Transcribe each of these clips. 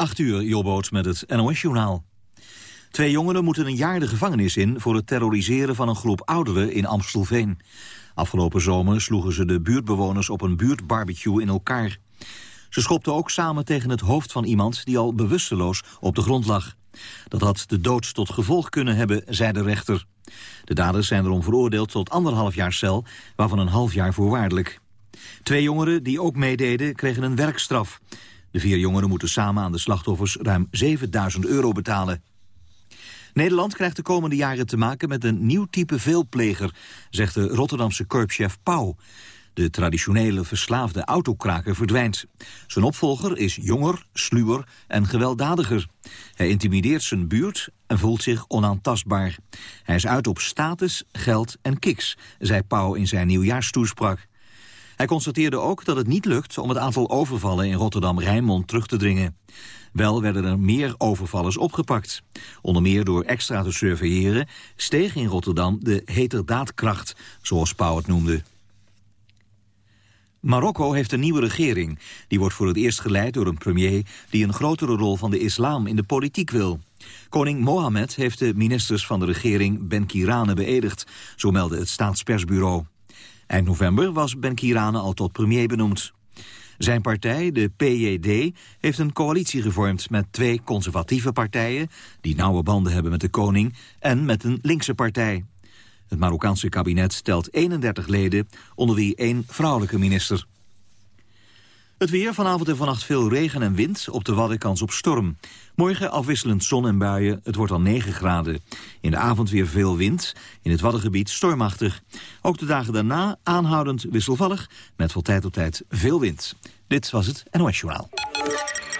8 uur, Jobboot met het NOS-journaal. Twee jongeren moeten een jaar de gevangenis in... voor het terroriseren van een groep ouderen in Amstelveen. Afgelopen zomer sloegen ze de buurtbewoners op een buurtbarbecue in elkaar. Ze schopten ook samen tegen het hoofd van iemand... die al bewusteloos op de grond lag. Dat had de dood tot gevolg kunnen hebben, zei de rechter. De daders zijn erom veroordeeld tot anderhalf jaar cel... waarvan een half jaar voorwaardelijk. Twee jongeren die ook meededen kregen een werkstraf. De vier jongeren moeten samen aan de slachtoffers ruim 7000 euro betalen. Nederland krijgt de komende jaren te maken met een nieuw type veelpleger, zegt de Rotterdamse korpschef Pauw. De traditionele verslaafde autokraker verdwijnt. Zijn opvolger is jonger, sluwer en gewelddadiger. Hij intimideert zijn buurt en voelt zich onaantastbaar. Hij is uit op status, geld en kiks, zei Pauw in zijn nieuwjaarstoespraak. Hij constateerde ook dat het niet lukt om het aantal overvallen in Rotterdam-Rijnmond terug te dringen. Wel werden er meer overvallers opgepakt. Onder meer door extra te surveilleren steeg in Rotterdam de heterdaadkracht, zoals Pauw het noemde. Marokko heeft een nieuwe regering. Die wordt voor het eerst geleid door een premier die een grotere rol van de islam in de politiek wil. Koning Mohammed heeft de ministers van de regering Ben Kirane beëdigd, zo meldde het staatspersbureau. Eind november was Ben Kirane al tot premier benoemd. Zijn partij, de PJD, heeft een coalitie gevormd met twee conservatieve partijen... die nauwe banden hebben met de koning, en met een linkse partij. Het Marokkaanse kabinet telt 31 leden, onder wie één vrouwelijke minister. Het weer, vanavond en vannacht veel regen en wind, op de Wadden kans op storm. Morgen afwisselend zon en buien, het wordt al 9 graden. In de avond weer veel wind, in het Waddengebied stormachtig. Ook de dagen daarna aanhoudend wisselvallig, met van tijd tot tijd veel wind. Dit was het NOS Journaal.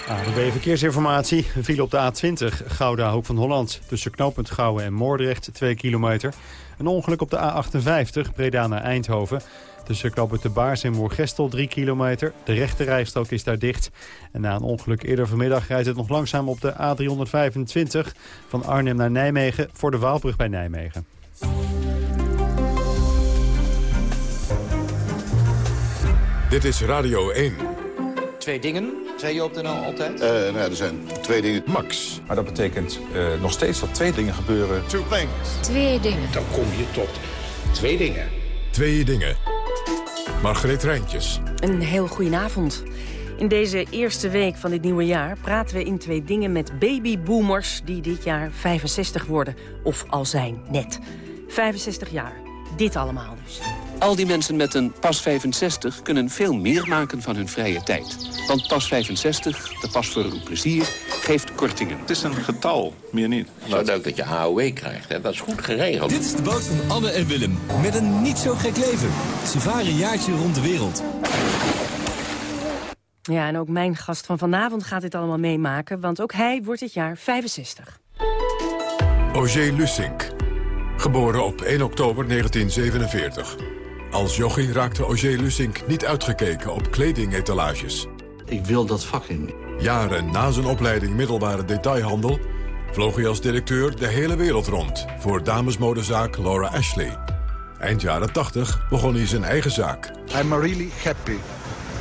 ANWB Verkeersinformatie. File op de A20, Gouda, Hoek van Holland. Tussen knooppunt Gouwen en Moordrecht, 2 kilometer. Een ongeluk op de A58, Breda naar Eindhoven. Tussen knooppunt de Baars en Moergestel, 3 kilometer. De rechte rijstrook is daar dicht. En na een ongeluk eerder vanmiddag rijdt het nog langzaam op de A325... van Arnhem naar Nijmegen voor de Waalbrug bij Nijmegen. Dit is Radio 1. Twee dingen, zei je op de NL altijd? Uh, nou ja, er zijn twee dingen. Max. Maar dat betekent uh, nog steeds dat twee dingen gebeuren. Two things. Twee dingen. Dan kom je tot twee dingen. Twee dingen. Margreet Rijntjes. Een heel goedenavond. In deze eerste week van dit nieuwe jaar praten we in twee dingen met babyboomers die dit jaar 65 worden. Of al zijn, net. 65 jaar. Dit allemaal dus. Al die mensen met een pas 65 kunnen veel meer maken van hun vrije tijd. Want pas 65, de pas voor uw plezier, geeft kortingen. Het is een getal, meer niet. Zo leuk dat je AOW krijgt, hè? dat is goed geregeld. Dit is de boot van Anne en Willem, met een niet zo gek leven. Ze varen een jaartje rond de wereld. Ja, en ook mijn gast van vanavond gaat dit allemaal meemaken... want ook hij wordt dit jaar 65. Auger Lusink. Geboren op 1 oktober 1947. Als jochie raakte Auger Lusink niet uitgekeken op kledingetalages. Ik wil dat vak in. Jaren na zijn opleiding middelbare detailhandel... vloog hij als directeur de hele wereld rond... voor damesmodezaak Laura Ashley. Eind jaren 80 begon hij zijn eigen zaak. I'm really happy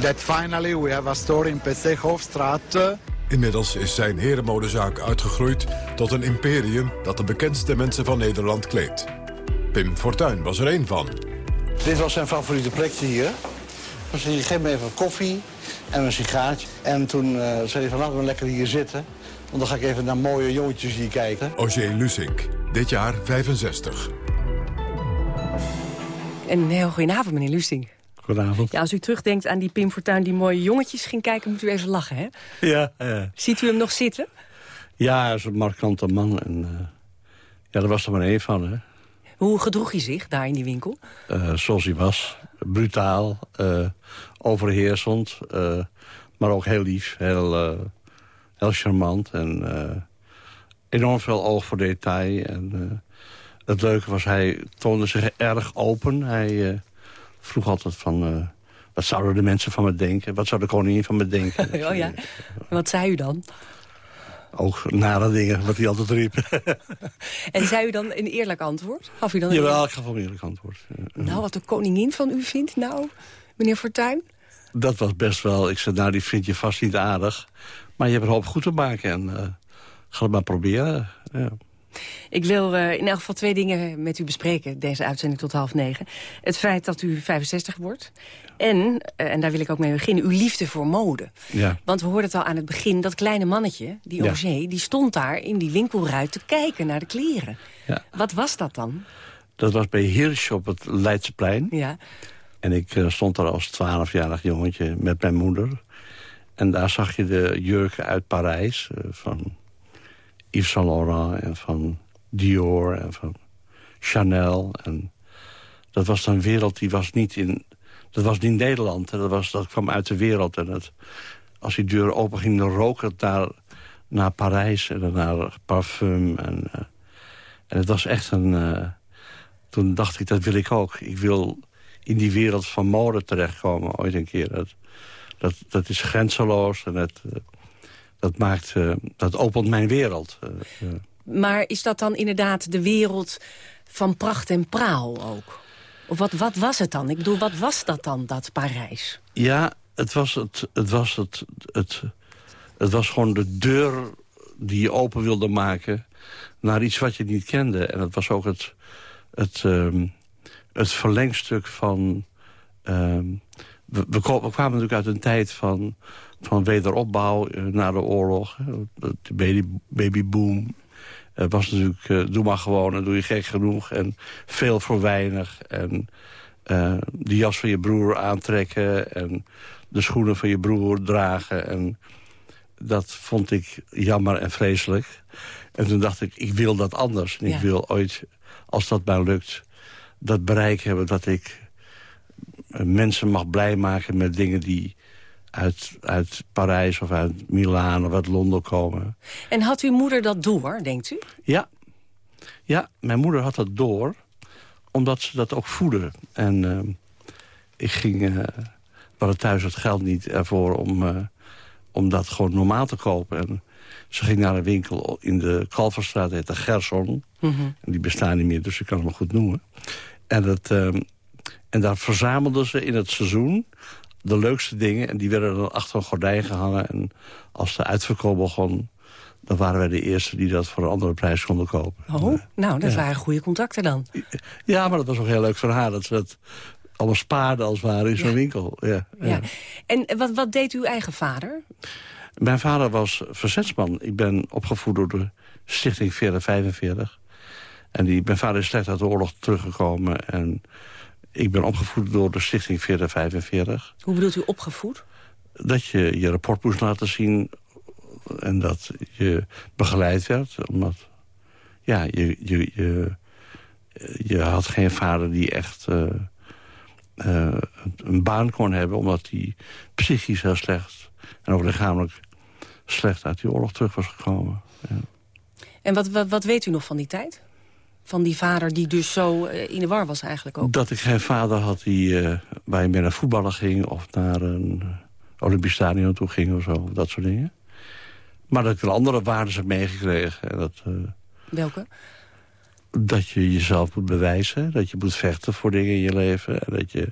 that finally we have a store in Pessehoofdstraat. Inmiddels is zijn herenmodezaak uitgegroeid tot een imperium... dat de bekendste mensen van Nederland kleedt. Pim Fortuyn was er één van. Dit was zijn favoriete plekje hier. Dus hij geef me even koffie en een sigaartje. En toen uh, zei hij van, nou, we lekker hier zitten. Want dan ga ik even naar mooie jongetjes hier kijken. Auger Lusink, dit jaar 65. Een heel goedenavond, meneer Lusink. Goedenavond. Ja, als u terugdenkt aan die Pim Fortuyn die mooie jongetjes ging kijken... moet u even lachen, hè? Ja. ja. Ziet u hem nog zitten? Ja, hij is een markante man. En, uh, ja, daar was er maar één van, hè. Hoe gedroeg hij zich daar in die winkel? Uh, zoals hij was. Brutaal, uh, overheersend, uh, maar ook heel lief, heel, heel charmant. En enorm veel oog voor detail. En het leuke was, hij toonde zich erg open. Hij vroeg altijd van... wat zouden de mensen van me denken? Wat zou de koningin van me denken? oh ja, wat zei u dan? Ook nare dingen, wat hij altijd riep. en zei u dan een eerlijk antwoord? Gaf u dan een Jawel, ik gaf wel een eerlijk antwoord. Nou, wat de koningin van u vindt, nou, meneer Fortuyn? Dat was best wel... Ik zei, nou, die vind je vast niet aardig. Maar je hebt een hoop goed te maken en uh, ga het maar proberen. Ja. Ik wil uh, in elk geval twee dingen met u bespreken, deze uitzending tot half negen. Het feit dat u 65 wordt. En, uh, en daar wil ik ook mee beginnen, uw liefde voor mode. Ja. Want we hoorden het al aan het begin, dat kleine mannetje, die Ja. Auger... die stond daar in die winkelruit te kijken naar de kleren. Ja. Wat was dat dan? Dat was bij Hirsch op het Leidseplein. Ja. En ik eh, stond daar als twaalfjarig jongetje met mijn moeder. En daar zag je de jurken uit Parijs. eh, van Yves Saint Laurent en van Dior en van Chanel. En dat was een wereld die was niet in... Dat was niet Nederland. Dat, was, dat kwam uit de wereld. En het, als die deur open ging, dan rook het naar, naar Parijs. En naar parfum. En, eh, en het was echt een... eh, toen dacht ik, dat wil ik ook. Ik wil in die wereld van mode terechtkomen ooit een keer. Dat, dat, dat is grenzeloos en dat, eh, dat, maakt, eh, dat opent mijn wereld. Eh. Maar is dat dan inderdaad de wereld van pracht en praal ook? Of wat, wat was het dan? Ik bedoel, wat was dat dan, dat Parijs? Ja, het was, het, het, was het, het, het was gewoon de deur die je open wilde maken... naar iets wat je niet kende. En het was ook het, het, ehm, het verlengstuk van... ehm, we kwamen natuurlijk uit een tijd van, van wederopbouw eh, na de oorlog. De baby, babyboom. Het was natuurlijk, eh, doe maar gewoon en doe je gek genoeg. En veel voor weinig. En eh, de jas van je broer aantrekken. En de schoenen van je broer dragen. En dat vond ik jammer en vreselijk. En toen dacht ik, ik wil dat anders. En Ja. ik wil ooit, als dat mij lukt, dat bereik hebben... dat ik eh, mensen mag blij maken met dingen die uit, uit Parijs of uit Milaan of uit Londen komen. En had uw moeder dat door, denkt u? Ja. ja, mijn moeder had dat door, omdat ze dat ook voedde. En eh, ik ging, eh we hadden thuis het geld niet ervoor om, eh, om dat gewoon normaal te kopen. En ze ging naar een winkel in de Kalverstraat, heette Gerson. Mhm. En die bestaan niet meer, dus ik kan hem goed noemen. En, dat, ehm, en daar verzamelden ze in het seizoen de leukste dingen. En die werden dan achter een gordijn gehangen. En als de uitverkoop begon, dan waren wij de eerste die dat voor een andere prijs konden kopen. Oh, nou, dat Ja. waren goede contacten dan. Ja, maar dat was ook heel leuk voor haar. Dat ze dat allemaal spaarden als het ware in zo'n winkel. Ja, ja. Ja. En wat, wat deed uw eigen vader? Mijn vader was verzetsman. Ik ben opgevoed door de stichting 4045. En die, mijn vader is slecht uit de oorlog teruggekomen. En ik ben opgevoed door de stichting 4045. Hoe bedoelt u opgevoed? Dat je je rapport moest laten zien en dat je begeleid werd. Omdat, ja, je, je, je, je had geen vader die echt eh, eh, een baan kon hebben... omdat hij psychisch heel slecht en ook lichamelijk slecht uit die oorlog terug was gekomen. Ja. En wat, wat, wat weet u nog van die tijd? Van die vader die dus zo eh, in de war was eigenlijk ook. Dat ik geen vader had die uh, je mee naar voetballen ging... of naar een Olympisch stadion toe ging of zo, dat soort dingen. Maar dat ik wel andere waarden heb meegekregen. En dat, uh, Welke? Dat je jezelf moet bewijzen. Dat je moet vechten voor dingen in je leven. En dat je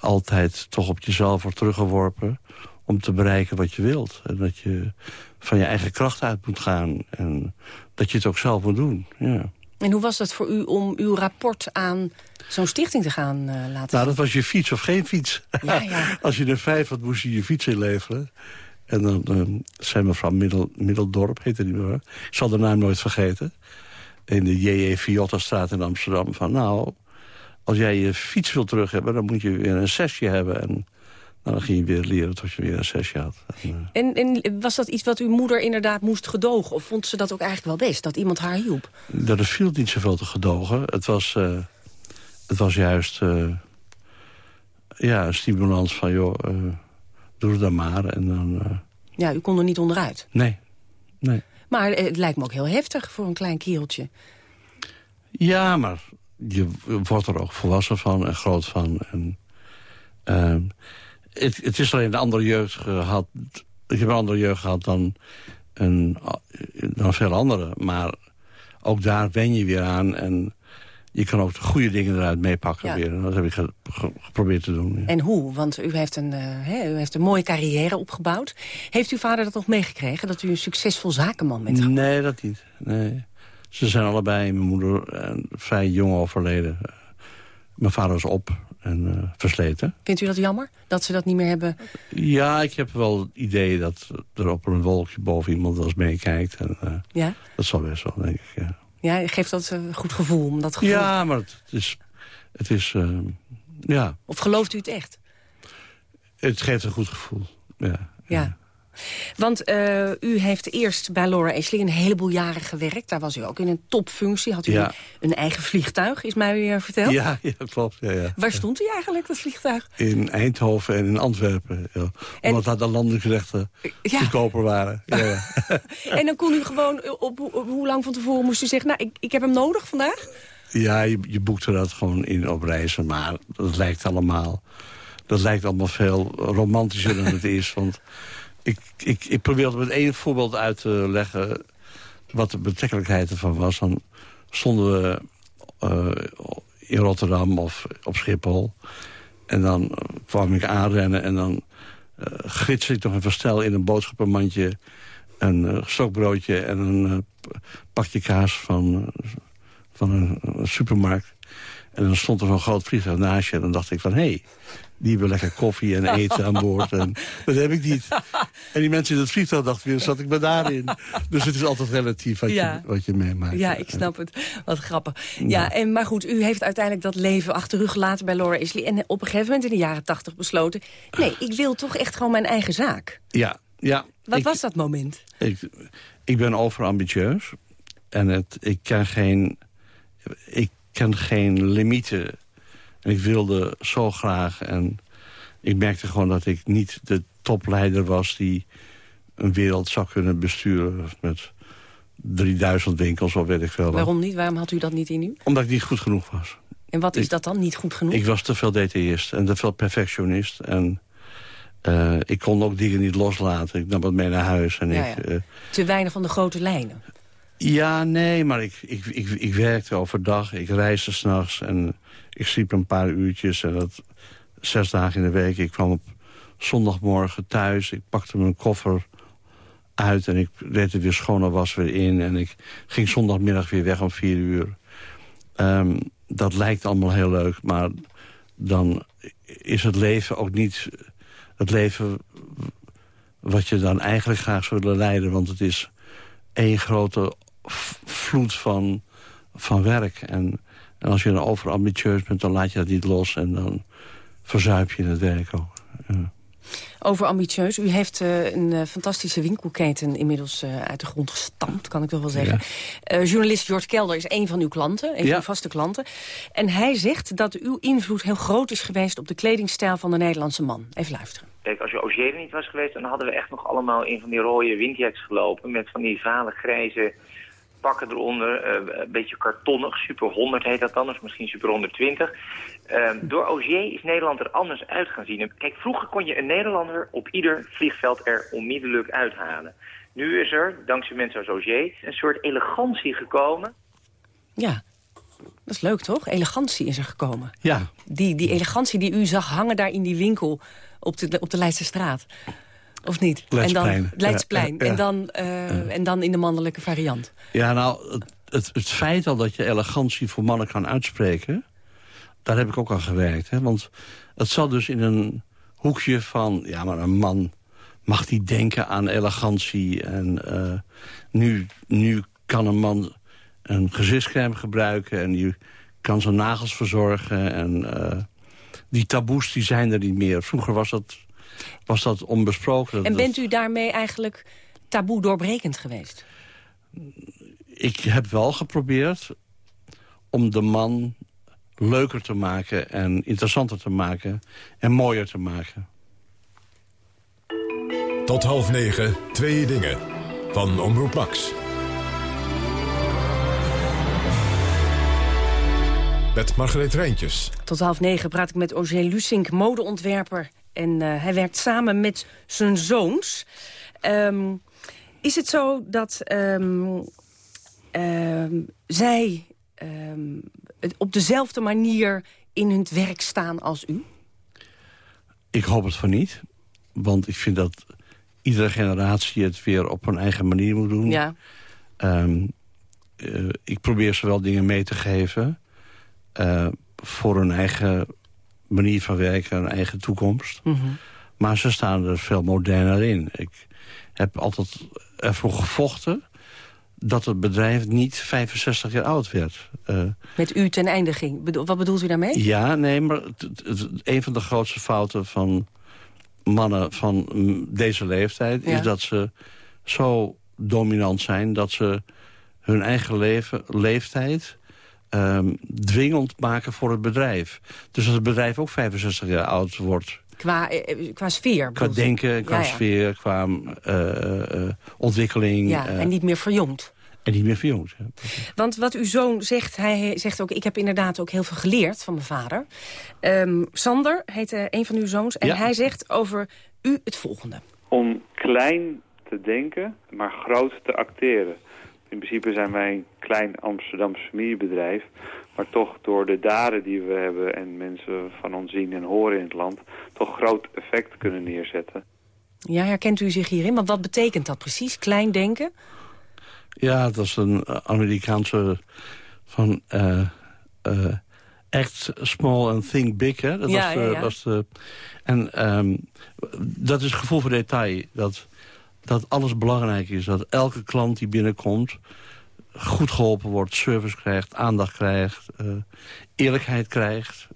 altijd toch op jezelf wordt teruggeworpen... om te bereiken wat je wilt. En dat je van je eigen kracht uit moet gaan. En dat je het ook zelf moet doen, ja. En hoe was dat voor u om uw rapport aan zo'n stichting te gaan uh, laten Nou, zien? dat was je fiets of geen fiets. Ja, ja. Als je er vijf had, moest je je fiets inleveren. En dan uh, zei mevrouw Middel, Middeldorp, heette die mevrouw. Ik zal de naam nooit vergeten. In de J.J. Viotta-straat in Amsterdam. Van nou, als jij je fiets wil terug hebben, dan moet je weer een sessie hebben. En nou, dan ging je weer leren tot je weer een sessie had. En, en, en, was dat iets wat uw moeder inderdaad moest gedogen? Of vond ze dat ook eigenlijk wel best, dat iemand haar hielp? Dat er viel niet zoveel te gedogen. Het was, uh, het was juist uh, ja, een stimulans van, joh, uh, doe het dan maar. En dan, ja, u kon er niet onderuit? Nee, nee. Maar het lijkt me ook heel heftig voor een klein kereltje. Ja, maar je wordt er ook volwassen van en groot van. En, uh, het, het, is alleen een andere jeugd gehad. Ik heb een andere jeugd gehad dan, een, dan veel anderen. Maar ook daar wen je weer aan. En je kan ook de goede dingen eruit meepakken Ja. weer. En dat heb ik ge- ge- geprobeerd te doen. ja. En hoe? Want u heeft, een, eh, u heeft een mooie carrière opgebouwd. Heeft uw vader dat nog meegekregen? Dat u een succesvol zakenman bent? Nee, dat niet. Nee. Ze zijn allebei, mijn moeder, eh, vrij jong overleden. Mijn vader was op en eh, versleten. Vindt u dat jammer? Dat ze dat niet meer hebben? Ja, ik heb wel het idee dat er op een wolkje boven iemand wel eens meekijkt. En, eh, Ja? Dat zal best wel, denk ik. Ja, Ja, geeft dat een goed gevoel? Om dat gevoel... ja maar het is... Het, is eh, ja, Of gelooft u het echt? het geeft een goed gevoel. Ja. Ja. Want eh, u heeft eerst bij Laura Ashley een heleboel jaren gewerkt. Daar was u ook in een topfunctie. Had u Ja. een, eigen vliegtuig, is mij weer verteld. Ja, ja, klopt. Ja, ja. Waar stond u eigenlijk, dat vliegtuig? In Eindhoven en in Antwerpen. Ja. Omdat daar de landingsrechten goedkoper waren. Ja, ja. En dan kon u gewoon, op, op, op hoe lang van tevoren moest u zeggen... nou, ik, ik heb hem nodig vandaag? Ja, je, je boekte dat gewoon in op reizen, maar dat lijkt allemaal... Dat lijkt allemaal veel romantischer dan het is. Want ik, ik, ik met één voorbeeld uit te leggen... wat de betrekkelijkheid ervan was. Dan stonden we eh, in Rotterdam of op Schiphol. En dan kwam ik aanrennen en dan uh, ik nog even snel in een boodschappenmandje... een uh, stokbroodje en een pakje kaas van, van een, supermarkt. En dan stond er zo'n groot vliegtuig naast. En dan dacht ik van, hé, hey, die hebben lekker koffie en eten aan boord. En dat heb ik niet. En die mensen in het vliegtuig dachten weer, zat ik maar daarin. Dus het is altijd relatief wat, Ja. je, wat je meemaakt. Ja, ik snap het. Wat grappig. Ja, en, maar goed, u heeft uiteindelijk dat leven achter u gelaten bij Laura Isley. En op een gegeven moment in de jaren tachtig besloten... nee, ik wil toch echt gewoon mijn eigen zaak. Ja, ja. Wat ik, was dat moment? Ik, ik ben overambitieus. En het, ik ken geen... Ik ken geen limieten. En ik wilde zo graag. En ik merkte gewoon dat ik niet de topleider was... die een wereld zou kunnen besturen met 3000 winkels of weet ik veel. Waarom niet? Waarom had u dat niet in u? Omdat ik niet goed genoeg was. En wat is Ik- dat dan, niet goed genoeg? Ik was te veel detailist en te veel perfectionist. En eh, ik kon ook dingen niet loslaten. Ik nam het mee naar huis. En Ja, ik, eh, Te weinig van de grote lijnen. ja, nee, maar ik, ik, ik, ik werkte overdag. Ik reisde s'nachts en ik sliep een paar uurtjes. En dat zes dagen in de week. Ik kwam op zondagmorgen thuis. Ik pakte mijn koffer uit en ik deed er weer schone was weer in. En ik ging zondagmiddag weer weg om vier uur. Ehm, dat lijkt allemaal heel leuk, maar dan is het leven ook niet het leven wat je dan eigenlijk graag zou willen leiden. Want het is één grote vloed van, van werk. En, en als je dan overambitieus bent, dan laat je dat niet los. En dan verzuip je het werk ook. Ja. Over ambitieus. U heeft eh, een eh, fantastische winkelketen inmiddels eh, uit de grond gestampt, kan ik toch wel zeggen. Eh, journalist Jort Kelder is een van uw klanten, een van uw vaste klanten. En hij zegt dat uw invloed heel groot is geweest op de kledingstijl van de Nederlandse man. Even luisteren. Kijk, als je Augier er niet was geweest, dan hadden we echt nog allemaal in van die rode windjacks gelopen. Met van die vale grijze pakken eronder. eh, een beetje kartonnig. Super 100 heet dat dan, of misschien Super 120. Eh, door Augier is Nederland er anders uit gaan zien. En Kijk, vroeger kon je een Nederlander op ieder vliegveld er onmiddellijk uithalen. Nu is er, dankzij mensen als Augier, een soort elegantie gekomen. Ja, dat is leuk toch? Elegantie is er gekomen. ja, Die, die elegantie die u zag hangen daar in die winkel op de, op de Leidse straat. Of niet? Leidseplein. En dan, Leidsplein. Ja, ja, ja. En, dan, eh, en dan in de mannelijke variant. Ja, nou, het, het, het feit al dat je elegantie voor mannen kan uitspreken... daar heb ik ook aan gewerkt. Hè? Want het zat dus in een hoekje van... ja, maar een man mag niet denken aan elegantie. En eh, nu, nu kan een man een gezichtscrème gebruiken... en die kan zijn nagels verzorgen. En eh, die taboes die zijn er niet meer. Vroeger was dat, was dat onbesproken. En Dat- bent u daarmee eigenlijk taboe doorbrekend geweest? ik heb wel geprobeerd om de man leuker te maken en interessanter te maken en mooier te maken. Tot half negen, twee dingen. Van Omroep Max. Met Margreet Rijntjes. Tot half negen praat ik met Auger Lusink, modeontwerper. En eh, hij werkt samen met zijn zoons. Ehm, is het zo dat ehm, zij het op dezelfde manier in hun werk staan als u? Ik hoop het van niet. Want ik vind dat iedere generatie het weer op hun eigen manier moet doen. Ja. Eh, ik probeer ze wel dingen mee te geven. eh, voor hun eigen manier van werken, hun eigen toekomst. Mhm. Maar ze staan er veel moderner in. Ik heb altijd ervoor gevochten dat het bedrijf niet 65 jaar oud werd. Eh, Met u ten einde ging. Bedo- Wat bedoelt u daarmee? ja, nee, maar een van de grootste fouten van mannen van deze leeftijd... Ja. is dat ze zo dominant zijn dat ze hun eigen leven, leeftijd... ehm, dwingend maken voor het bedrijf. Dus als het bedrijf ook 65 jaar oud wordt... Qua, eh, eh, qua sfeer. qua denken, qua Ja, ja. sfeer, qua eh, eh, ontwikkeling... Ja, en niet meer verjongd. en niet meer verjongd. ja. Want wat uw zoon zegt, hij zegt ook... ik heb inderdaad ook heel veel geleerd van mijn vader. Ehm, Sander heet een van uw zoons. En Ja. hij zegt over u het volgende. om klein te denken, maar groot te acteren. In principe zijn wij een klein Amsterdams familiebedrijf, maar toch door de daden die we hebben en mensen van ons zien en horen in het land, toch groot effect kunnen neerzetten. Ja, herkent u zich hierin? Want wat betekent dat precies? Klein denken? Ja, dat is een eh, Amerikaanse van eh, eh, act small and think big. Hè? Dat Ja, was, de- ja, ja. was de, en ehm, dat is het gevoel voor detail. Dat, dat alles belangrijk is. Dat elke klant die binnenkomt goed geholpen wordt, service krijgt, aandacht krijgt, eh, eerlijkheid krijgt.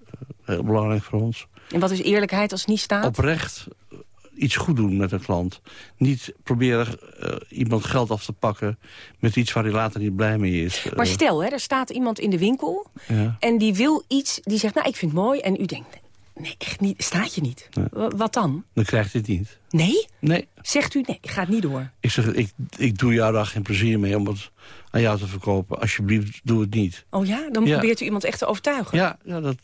Eh, heel belangrijk voor ons. En wat is eerlijkheid als het niet staat? Oprecht eh, iets goed doen met een klant. Niet proberen iemand geld af te pakken met iets waar hij later niet blij mee is. Maar stel, hè, er staat iemand in de winkel ja. en die wil iets, die zegt, nou, ik vind het mooi. En u denkt, nee, echt niet, staat je niet. Wa- Wat dan? Dan krijgt hij het niet. Nee? Nee. Zegt u, nee, ik ga het niet door. Ik zeg, ik, ik doe jou daar geen plezier mee om het aan jou te verkopen. Alsjeblieft, doe het niet. Oh ja? Dan Ja. probeert u iemand echt te overtuigen? Ja, ja dat,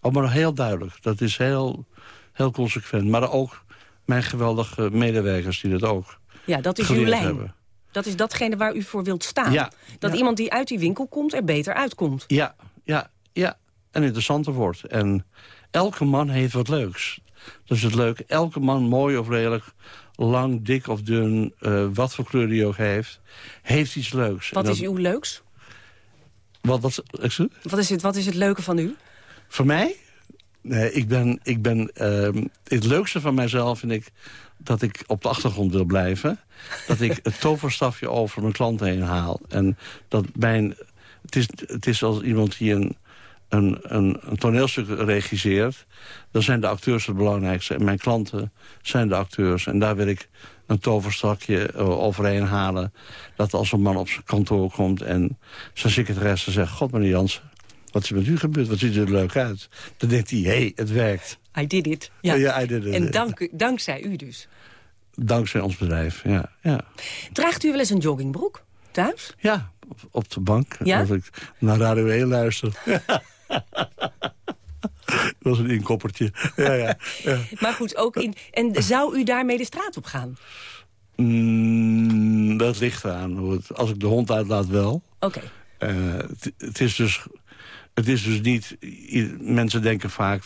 oh, maar heel duidelijk. Dat is heel, heel consequent. Maar ook mijn geweldige medewerkers die dat ook Ja, dat is uw lijn. hebben. Dat is datgene waar u voor wilt staan. Ja, Dat ja. iemand die uit die winkel komt er beter uitkomt. Ja, ja, ja. En interessanter wordt. En elke man heeft wat leuks. Is het leuke. Elke man, mooi of lelijk, lang, dik of dun, eh, wat voor kleur die ook heeft, heeft iets leuks. Wat is uw leuks? Wat, wat? Wat is het, wat is het leuke van u? Voor mij? Nee, ik ben... Ik ben ehm, het leukste van mijzelf vind ik dat ik op de achtergrond wil blijven. Dat ik het toverstafje over mijn klanten heen haal. En dat mijn... Het is, het is als iemand die een, een, een, een toneelstuk regisseert. Dan zijn de acteurs het belangrijkste. En mijn klanten zijn de acteurs. En daar wil ik een toverstafje eh, overheen halen. Dat als een man op zijn kantoor komt en zijn secretaresse zegt... God, meneer Jansen, wat is met u gebeurd? Wat ziet er leuk uit? Dan denkt hij, hé, hey, het werkt. I did it. Ja. Ja, I did it. En dank, dankzij u dus. Dankzij ons bedrijf, ja. Ja, Draagt u wel eens een joggingbroek thuis? ja op, op de bank. Ja? Als ik naar Radio 1 luister. Dat was een inkoppertje. Ja, ja. ja. Maar goed, ook in... En zou u daarmee de straat op gaan? Mm, dat ligt het- Als ik de hond uitlaat, wel. Oké. Eh, het, het is dus... Het is dus niet... Mensen denken vaak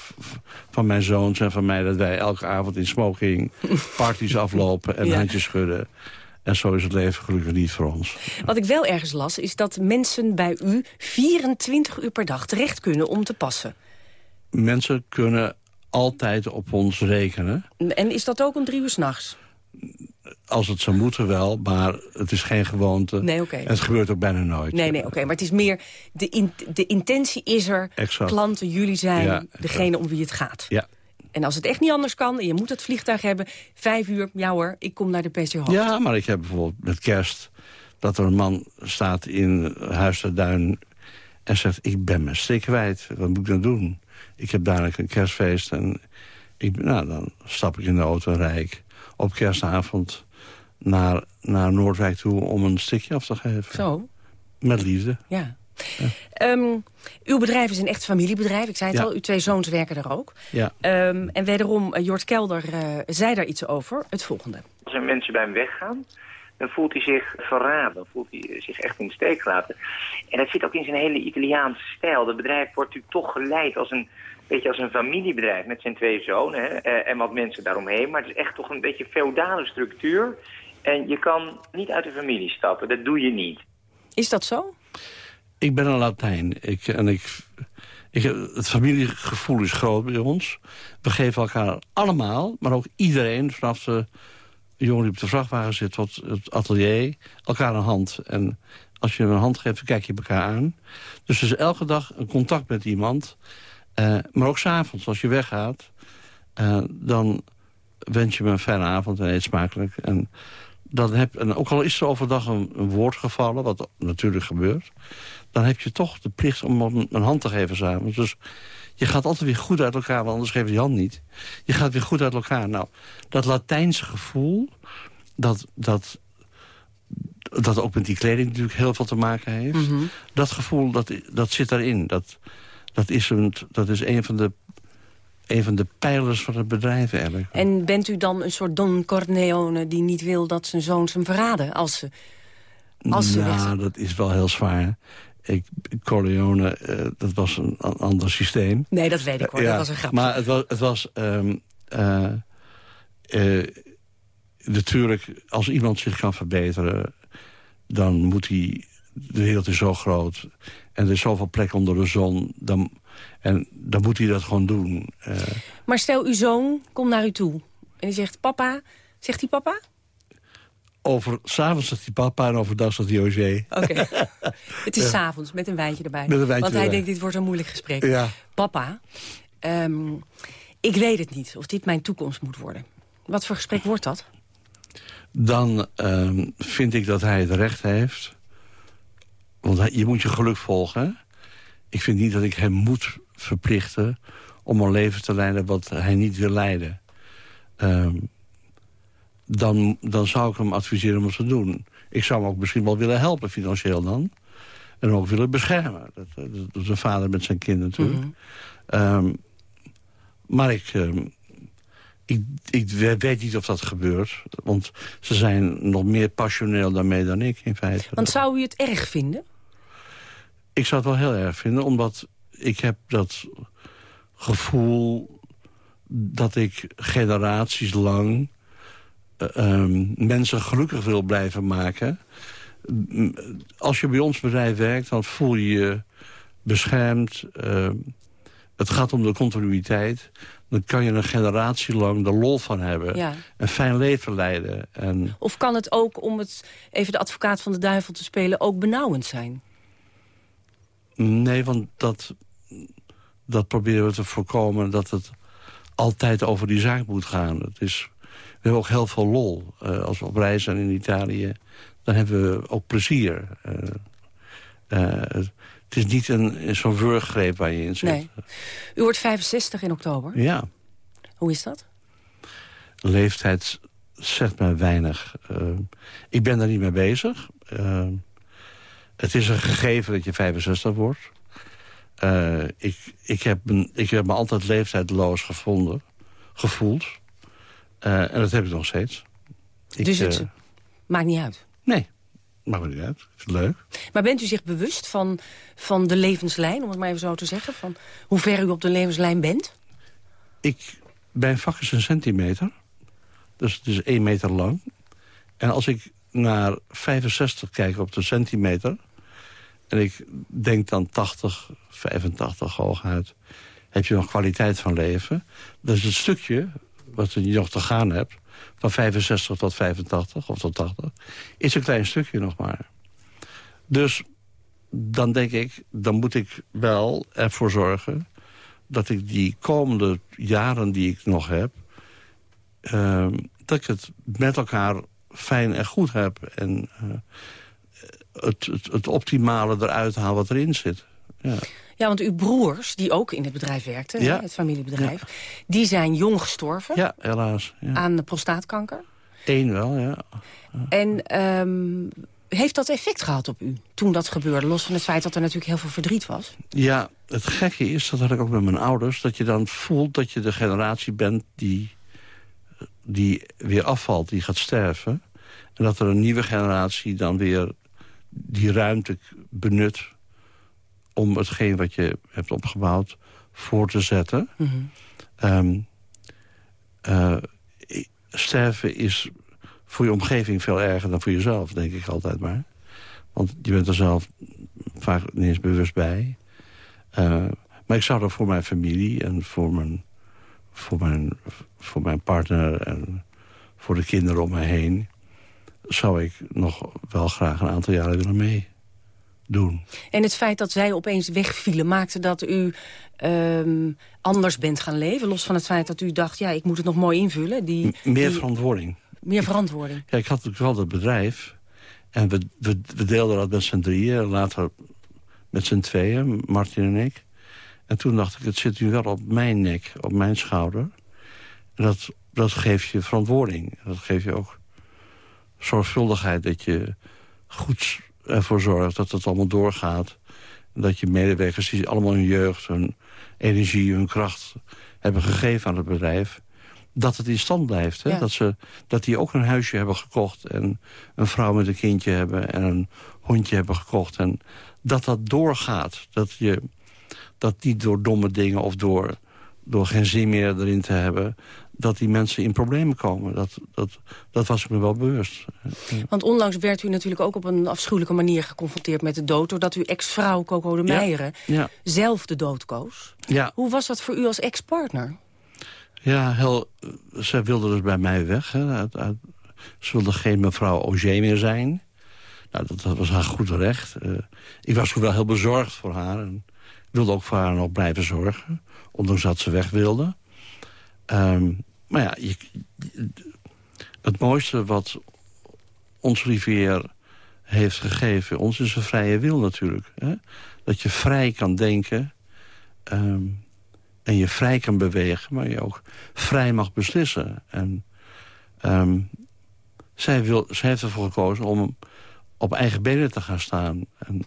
van mijn zoons en van mij... dat wij elke avond in smoking parties aflopen en handjes schudden. En zo is het leven gelukkig niet voor ons. Wat ik wel ergens las, is dat mensen bij u 24 uur per dag terecht kunnen om te passen. Mensen kunnen altijd op ons rekenen. En is dat ook om drie uur s'nachts? Als het zou moeten wel, maar het is geen gewoonte. Nee. En het gebeurt ook bijna nooit. Nee, nee, oké. Maar het is meer, de, in- de intentie is er. Exact. Klanten, jullie zijn Ja, degene om wie het gaat. Ja. En als het echt niet anders kan en je moet het vliegtuig hebben... vijf uur, ja hoor, ik kom naar de PC Hoofd. ja, maar ik heb bijvoorbeeld met kerst... dat er een man staat in Huis ter Duin en zegt... ik ben mijn strik kwijt, wat moet ik dan doen? Ik heb dadelijk een kerstfeest en ik, nou, dan stap ik in de auto en ik op kerstavond... Naar, naar Noordwijk toe om een stikje af te geven. Zo, Met liefde. ja. Ehm, uw bedrijf is een echt familiebedrijf. Ik zei het Ja. al, uw twee zoons werken er ook. Ja. Ehm, en wederom, eh, Jort Kelder eh, zei daar iets over. Het volgende. Als er mensen bij hem weggaan, dan voelt hij zich verraden. Dan voelt hij zich echt in de steek gelaten. En dat zit ook in zijn hele Italiaanse stijl. Het bedrijf wordt natuurlijk toch geleid als een, beetje als een familiebedrijf met zijn twee zonen hè, eh, en wat mensen daaromheen. Maar het is echt toch een beetje feodale structuur. En je kan niet uit de familie stappen. Dat doe je niet. Is dat zo? Ik ben een Latijn. Ik, en ik, ik, het familiegevoel is groot bij ons. We geven elkaar allemaal, maar ook iedereen... vanaf de jongen die op de vrachtwagen zit tot het atelier... elkaar een hand. En als je een hand geeft, kijk je elkaar aan. Dus er is elke dag een contact met iemand. Uh, maar ook s'avonds, als je weggaat... Uh, dan wens je me een fijne avond en eet smakelijk. En dan heb, en ook al is er overdag een, een, woord gevallen, wat natuurlijk gebeurt... dan heb je toch de plicht om een, een hand te geven samen. Dus je gaat altijd weer goed uit elkaar, want anders je die hand niet. Je gaat weer goed uit elkaar. Nou, dat Latijnse gevoel, dat, dat, dat ook met die kleding natuurlijk heel veel te maken heeft... Mm -hmm. dat gevoel, dat, dat zit daarin. Dat, dat, is een, dat is een van de een van de pijlers van het bedrijf eigenlijk. En bent u dan een soort Don Corleone die niet wil dat zijn zoons hem verraden als ze, als ze Ja, dat is wel heel zwaar. Ik, Corleone, uh, dat was een, een, ander systeem. Nee, dat weet ik hoor, uh, dat was een grapje. Maar het was... Het was um, uh, natuurlijk, als iemand zich kan verbeteren... dan moet hij... De wereld is zo groot en er is zoveel plek onder de zon... dan, en dan moet hij dat gewoon doen. Uh, maar stel, uw zoon komt naar u toe. En die zegt, papa... Zegt hij papa? Over, s'avonds zegt hij papa en overdag zegt hij Oger. Oké. Okay. Het is ja. s'avonds, met een wijntje erbij. Met een wijntje Want hij erbij. denkt, dit wordt een moeilijk gesprek. Ja. Papa, um, ik weet het niet of dit mijn toekomst moet worden. Wat voor gesprek wordt dat? Dan um, vind ik dat hij het recht heeft... Want hij, je moet je geluk volgen. Ik vind niet dat ik hem moet verplichten om een leven te leiden wat hij niet wil leiden. Um, dan, dan zou ik hem adviseren om het te doen. Ik zou hem ook misschien wel willen helpen financieel dan. En hem ook willen beschermen. Dat, dat is een vader met zijn kind natuurlijk. Mm -hmm. um, maar ik, um, ik, ik weet niet of dat gebeurt. Want ze zijn nog meer passioneel daarmee dan ik in feite. Want zou u het erg vinden? Ik zou het wel heel erg vinden, omdat ik heb dat gevoel dat ik generaties lang uh, um, mensen gelukkig wil blijven maken. Als je bij ons bedrijf werkt, dan voel je je beschermd. Uh, het gaat om de continuïteit. Dan kan je een generatie lang de lol van hebben. Ja. Een fijn leven leiden. En... Of kan het ook, om het even de advocaat van de duivel te spelen... ook benauwend zijn? Nee, want dat, dat proberen we te voorkomen... dat het altijd over die zaak moet gaan. Het is, we hebben ook heel veel lol. Uh, als we op reis zijn in Italië, dan hebben we ook plezier. Uh, uh, het is niet een, zo'n wurggreep waar je in zit. Nee. U wordt 65 in oktober. Ja. Hoe is dat? Leeftijd zegt mij weinig. ik ben daar niet mee bezig. Het is een gegeven dat je 65 wordt. Uh, ik, ik, heb me, ik heb me altijd leeftijdloos gevonden, gevoeld. Uh, en dat heb ik nog steeds. Ik, dus het uh, maakt niet uit? Nee, maakt me niet uit. Ik vind het leuk. Maar bent u zich bewust van, van de levenslijn, om het maar even zo te zeggen? Van hoe ver u op de levenslijn bent? Ik, mijn vak is een centimeter. Dus het is één meter lang. En als ik naar 65 kijk op de centimeter... en ik denk dan 80, 85 hooguit... heb je nog kwaliteit van leven. Dat is het stukje wat je nog te gaan hebt... van 65 tot 85 of tot 80... is een klein stukje nog maar. Dus dan denk ik, dan moet ik wel ervoor zorgen... dat ik die komende jaren die ik nog heb... Uh, dat ik het met elkaar fijn en goed heb. En uh, het, het, het, optimale eruit haal wat erin zit. Ja. Ja, want uw broers, die ook in het bedrijf werkten, ja. hè, het familiebedrijf... Ja. die zijn jong gestorven ja, helaas, ja. aan de prostaatkanker. Eén wel, ja. En um, heeft dat effect gehad op u toen dat gebeurde? Los van het feit dat er natuurlijk heel veel verdriet was. Ja, het gekke is, dat had ik ook met mijn ouders... dat je dan voelt dat je de generatie bent die die weer afvalt, die gaat sterven. En dat er een nieuwe generatie dan weer die ruimte benut... om hetgeen wat je hebt opgebouwd voor te zetten. Ehm, eh, sterven is voor je omgeving veel erger dan voor jezelf, denk ik altijd maar. Want je bent er zelf vaak niet eens bewust bij. Uh, maar ik zou er voor mijn familie en voor mijn, voor mijn, voor mijn partner... en voor de kinderen om mij heen... zou ik nog wel graag een aantal jaren willen meedoen. En het feit dat zij opeens wegvielen... maakte dat u um, anders bent gaan leven? Los van het feit dat u dacht, ja, ik moet het nog mooi invullen. Die, meer verantwoording. Meer verantwoording. Ja, ik had natuurlijk wel dat bedrijf. En we, we, we deelden dat met z'n drieën. Later met z'n tweeën, Martin en ik. En toen dacht ik, het zit nu wel op mijn nek, op mijn schouder. En dat, dat geeft je verantwoording. Dat geeft je ook zorgvuldigheid dat je goed ervoor zorgt dat het allemaal doorgaat. Dat je medewerkers die allemaal hun jeugd, hun energie, hun kracht hebben gegeven aan het bedrijf dat het in stand blijft. Hè? Dat, ze, dat die ook een huisje hebben gekocht... en een vrouw met een kindje hebben en een hondje hebben gekocht. En dat dat doorgaat. Dat je dat niet door domme dingen of door, door geen zin meer erin te hebben... dat die mensen in problemen komen. Dat, dat, dat was ik me wel bewust. Want onlangs werd u natuurlijk ook op een afschuwelijke manier geconfronteerd met de dood... doordat uw ex-vrouw Coco de Meijeren ja. zelf de dood koos. Ja. Hoe was dat voor u als ex-partner? Ja, heel, zij wilde dus bij mij weg. Hè. ze wilde geen mevrouw Auger meer zijn. Nou, dat, was haar goed recht. Uh, ik was ook wel heel bezorgd voor haar. En wilde ook voor haar nog blijven zorgen. Ondanks dat ze weg wilde. Um, maar ja, je, het mooiste wat ons Rivier heeft gegeven... ons is een vrije wil natuurlijk. Hè? Dat je vrij kan denken... Um, en je vrij kan bewegen, maar je ook vrij mag beslissen. En um, zij, wil, zij heeft ervoor gekozen om op eigen benen te gaan staan. En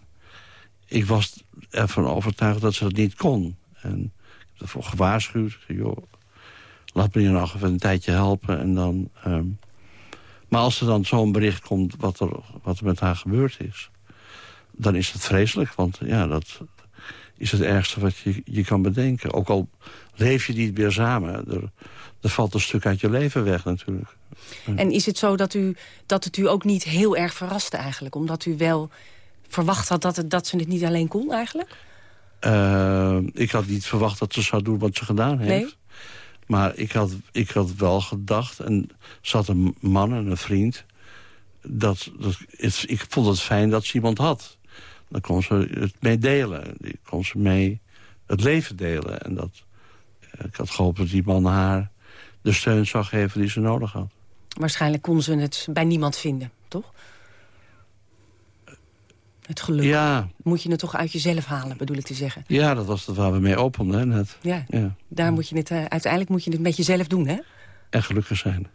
ik was ervan overtuigd dat ze dat niet kon. En ik heb ervoor gewaarschuwd. Joh, laat me je nog even een tijdje helpen. En dan, um, maar als er dan zo'n bericht komt wat er, wat er met haar gebeurd is... dan is het vreselijk, want ja, dat, is het ergste wat je, je kan bedenken. Ook al leef je niet meer samen, er, er valt een stuk uit je leven weg natuurlijk. En is het zo dat, u, dat het u ook niet heel erg verraste eigenlijk? Omdat u wel verwacht had dat, het, dat ze het niet alleen kon eigenlijk? Uh, ik had niet verwacht dat ze zou doen wat ze gedaan heeft. Nee? Maar ik had, ik had wel gedacht, en zat een man en een vriend... Dat, dat, ik vond het fijn dat ze iemand had. Dan kon ze het mee delen. Die kon ze mee het leven delen. En dat, eh, ik had gehoopt dat die man haar de steun zou geven die ze nodig had. Waarschijnlijk kon ze het bij niemand vinden? Het geluk. Ja. Moet je het toch uit jezelf halen, bedoel ik te zeggen. Ja, dat was het waar we mee openden net. Ja, ja. daar moet je het, uh, uiteindelijk moet je het met jezelf doen, hè? En gelukkig zijn.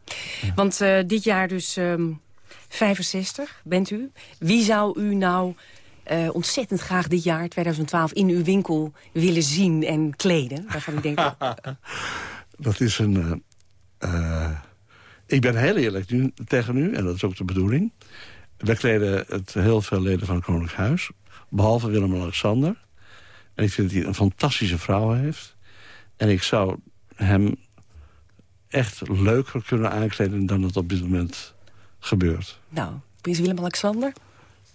Want uh, dit jaar dus um, 65 bent u. Wie zou u nou uh, ontzettend graag dit jaar, 2012, in uw winkel willen zien en kleden? Waarvan ik denk... dat is een... Ik ben heel eerlijk nu, tegen u, en dat is ook de bedoeling. Wij kleden het heel veel leden van het Koninklijk Huis. Behalve Willem-Alexander. En ik vind dat hij een fantastische vrouw heeft. En ik zou hem echt leuker kunnen aankleden dan het op dit moment gebeurt. Nou, prins Willem-Alexander?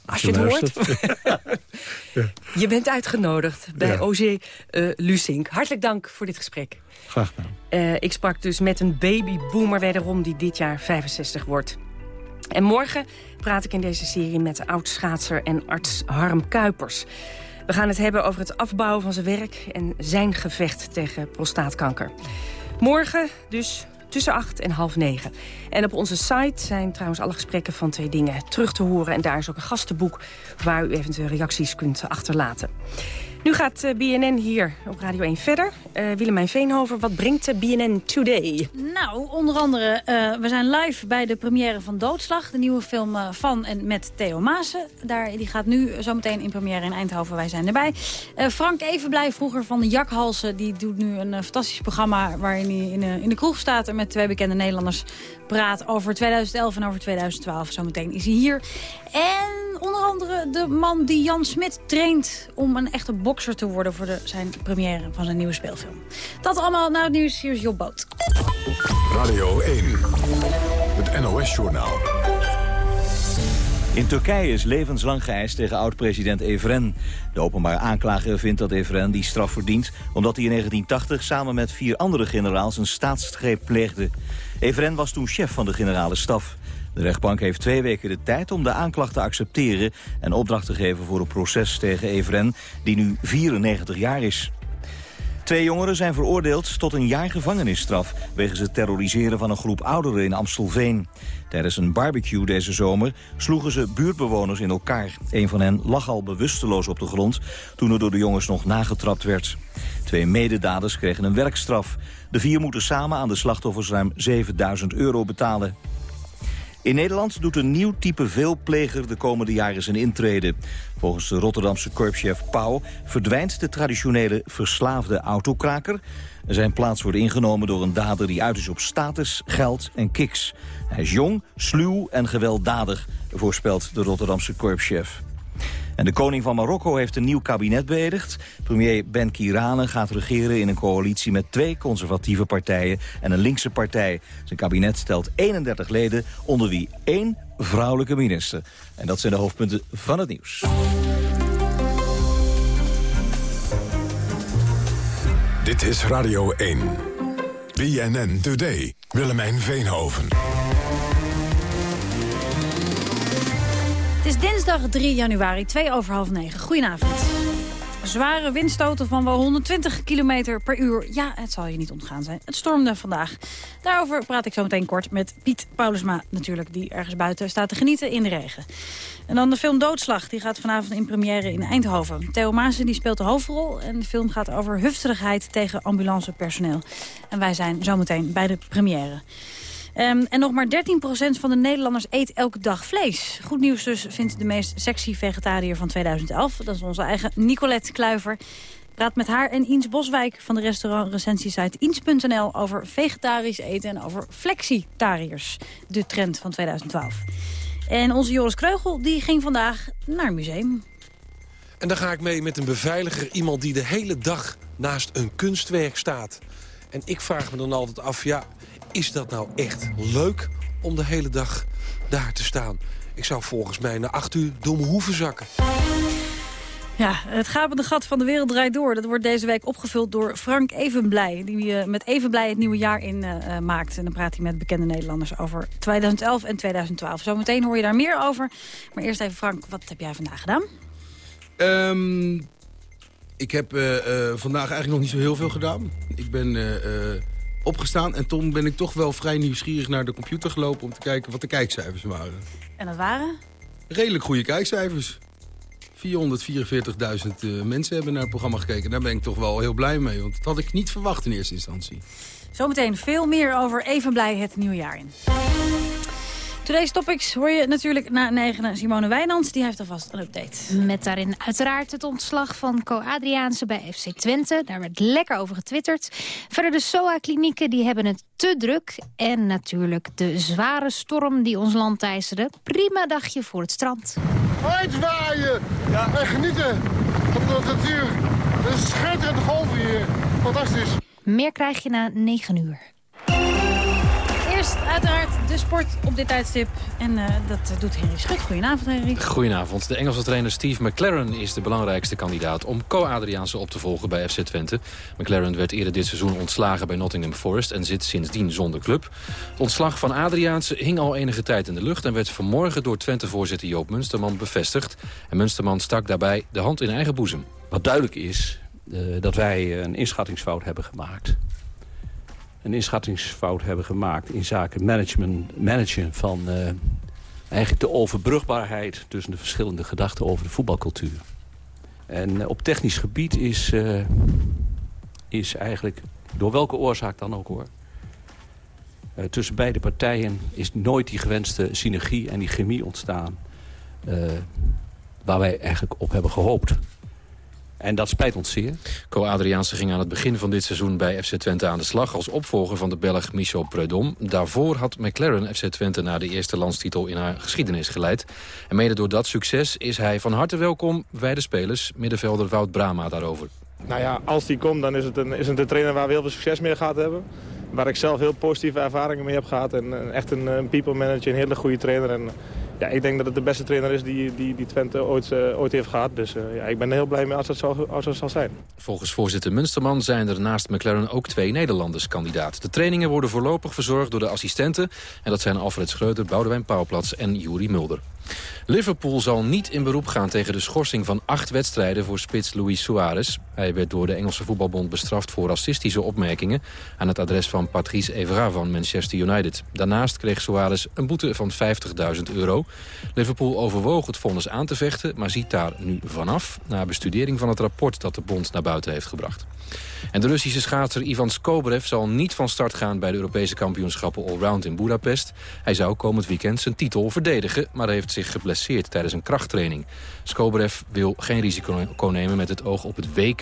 Als je, het hoort. ja. Je bent uitgenodigd bij ja. OG uh, Lusink. Hartelijk dank voor dit gesprek. Graag gedaan. Uh, ik sprak dus met een babyboomer wederom die dit jaar 65 wordt. En morgen praat ik in deze serie met oud-schaatser en arts Harm Kuipers. We gaan het hebben over het afbouwen van zijn werk... en zijn gevecht tegen prostaatkanker. Morgen dus tussen 8 en half 9. En op onze site zijn trouwens alle gesprekken van Twee Dingen terug te horen. En daar is ook een gastenboek waar u eventueel reacties kunt achterlaten. Nu gaat uh, eh, BNN hier op Radio 1 verder. Uh, Willemijn Veenhover, wat brengt uh, BNN Today? Nou, onder andere, we zijn live bij de première van Doodslag. De nieuwe film van en met Theo Maassen. Daar, die gaat nu zometeen in première in Eindhoven. Wij zijn erbij. Frank Evenblij, vroeger van de Jakhalsen. Die doet nu een fantastisch programma waarin hij in, in de kroeg staat... en met twee bekende Nederlanders praat over 2011 en over 2012. Zometeen is hij hier. En onder andere de man die Jan Smit traint om een echte bokser te worden... voor de, zijn première van zijn nieuwe speelfilm. Dat allemaal na het nieuws. Hier is Job Boot. Radio 1, het NOS-journaal. In Turkije is levenslang geëist tegen oud-president Evren. De openbare aanklager vindt dat Evren die straf verdient... omdat hij in 1980 samen met vier andere generaals een staatsgreep pleegde. Evren was toen chef van de generale staf. De rechtbank heeft twee weken de tijd om de aanklacht te accepteren... en opdracht te geven voor een proces tegen Evren, die nu 94 jaar is. Twee jongeren zijn veroordeeld tot een jaar gevangenisstraf... wegens het terroriseren van een groep ouderen in Amstelveen. Tijdens een barbecue deze zomer sloegen ze buurtbewoners in elkaar. Een van hen lag al bewusteloos op de grond toen er door de jongens nog nagetrapt werd. Twee mededaders kregen een werkstraf. De vier moeten samen aan de slachtoffers ruim 7000 euro betalen. In Nederland doet een nieuw type veelpleger de komende jaren zijn intrede. Volgens de Rotterdamse korpschef Pauw verdwijnt de traditionele verslaafde autokraker. Zijn plaats wordt ingenomen door een dader die uit is op status, geld en kiks. Hij is jong, sluw en gewelddadig, voorspelt de Rotterdamse korpschef. En de koning van Marokko heeft een nieuw kabinet beëdigd. Premier Ben Kirane gaat regeren in een coalitie met twee conservatieve partijen en een linkse partij. Zijn kabinet stelt 31 leden, onder wie één vrouwelijke minister. En dat zijn de hoofdpunten van het nieuws. Dit is Radio 1. BNN Today. Willemijn Veenhoven. Het is dinsdag 3 januari, 2 over half 9. Goedenavond. Zware windstoten van wel 120 km per uur. Ja, het zal je niet ontgaan zijn. Het stormde vandaag. Daarover praat ik zo meteen kort met Piet Paulusma natuurlijk... die ergens buiten staat te genieten in de regen. En dan de film Doodslag. Die gaat vanavond in première in Eindhoven. Theo Maassen die speelt de hoofdrol. En de film gaat over hufterigheid tegen ambulancepersoneel. En wij zijn zometeen bij de première. Um, en nog maar 13% van de Nederlanders eet elke dag vlees. Goed nieuws dus vindt de meest sexy vegetariër van 2011. Dat is onze eigen Nicolette Kluiver. Praat met haar en Iens Boswijk van de restaurantrecensiesite Iens.nl... over vegetarisch eten en over flexitariërs. De trend van 2012. En onze Joris Kreugel die ging vandaag naar een museum. En dan ga ik mee met een beveiliger. Iemand die de hele dag naast een kunstwerk staat. En ik vraag me dan altijd af, ja, is dat nou echt leuk om de hele dag daar te staan? Ik zou volgens mij na acht uur door mijn hoeven zakken. Ja, het gapende gat van de wereld draait door. Dat wordt deze week opgevuld door Frank Evenblij. Die uh, met Evenblij het nieuwe jaar in uh, maakt. En dan praat hij met bekende Nederlanders over 2011 en 2012. Zometeen hoor je daar meer over. Maar eerst even Frank, wat heb jij vandaag gedaan? Um, ik heb uh, vandaag eigenlijk nog niet zo heel veel gedaan. Ik ben opgestaan. En toen ben ik toch wel vrij nieuwsgierig naar de computer gelopen... om te kijken wat de kijkcijfers waren. En dat waren? Redelijk goede kijkcijfers. 444.000 uh, mensen hebben naar het programma gekeken. Daar ben ik toch wel heel blij mee. Want dat had ik niet verwacht in eerste instantie. Zometeen veel meer over Even Blij het nieuwe jaar in. Today's Topics hoor je natuurlijk na negen Simone Wijnands. Die heeft alvast een update. Met daarin uiteraard het ontslag van Co Adriaanse bij FC Twente. Daar werd lekker over getwitterd. Verder de SOA-klinieken, die hebben het te druk. En natuurlijk de zware storm die ons land teisterde. Prima dagje voor het strand. Uitwaaien ja. en genieten van de natuur. Een schitterende golven hier. Fantastisch. Meer krijg je na 9 uur uiteraard de sport op dit tijdstip. En uh, dat doet Henry Schut. Goedenavond, Henry. Goedenavond. De Engelse trainer Steve McLaren is de belangrijkste kandidaat... om Co-Adriaanse op te volgen bij FC Twente. McLaren werd eerder dit seizoen ontslagen bij Nottingham Forest... en zit sindsdien zonder club. Het ontslag van Adriaanse hing al enige tijd in de lucht... en werd vanmorgen door Twente-voorzitter Joop Munsterman bevestigd. En Munsterman stak daarbij de hand in eigen boezem. Wat duidelijk is, uh, dat wij een inschattingsfout hebben gemaakt een inschattingsfout hebben gemaakt... in zaken management, managen van uh, eigenlijk de overbrugbaarheid... tussen de verschillende gedachten over de voetbalcultuur. En eh, op technisch gebied is, uh, is eigenlijk, door welke oorzaak dan ook hoor... Tussen beide partijen is nooit die gewenste synergie en die chemie ontstaan... waar wij eigenlijk op hebben gehoopt. En dat spijt ons zeer. Co Adriaanse ging aan het begin van dit seizoen bij FC Twente aan de slag... als opvolger van de Belg Michel Preudom. Daarvoor had McLaren FC Twente naar de eerste landstitel in haar geschiedenis geleid. En mede door dat succes is hij van harte welkom bij de spelers. Middenvelder Wout Brama daarover. Nou ja, als die komt, dan is het een, is het een trainer waar we heel veel succes mee gehad hebben. Waar ik zelf heel positieve ervaringen mee heb gehad. En, echt een, een people manager, een hele goede trainer. En, ja, ik denk dat het de beste trainer is die, die, die Twente ooit, uh, ooit heeft gehad. Dus uh, ja, ik ben er heel blij mee als het, zal, als zal zijn. Volgens voorzitter Munsterman zijn er naast McLaren ook twee Nederlanders kandidaat. De trainingen worden voorlopig verzorgd door de assistenten. En dat zijn Alfred Schreuter, Boudewijn Pauwplats en Juri Mulder. Liverpool zal niet in beroep gaan tegen de schorsing van acht wedstrijden voor spits Luis Suarez. Hij werd door de Engelse voetbalbond bestraft voor racistische opmerkingen aan het adres van Patrice Evra van Manchester United. Daarnaast kreeg Suarez een boete van 50.000 euro. Liverpool overwoog het vonnis aan te vechten, maar ziet daar nu vanaf... na bestudering van het rapport dat de bond naar buiten heeft gebracht. En de Russische schaatser Ivan Skobrev zal niet van start gaan... bij de Europese kampioenschappen Allround in Budapest. Hij zou komend weekend zijn titel verdedigen... maar heeft zich geblesseerd tijdens een krachttraining. Skobrev wil geen risico nemen met het oog op het WK...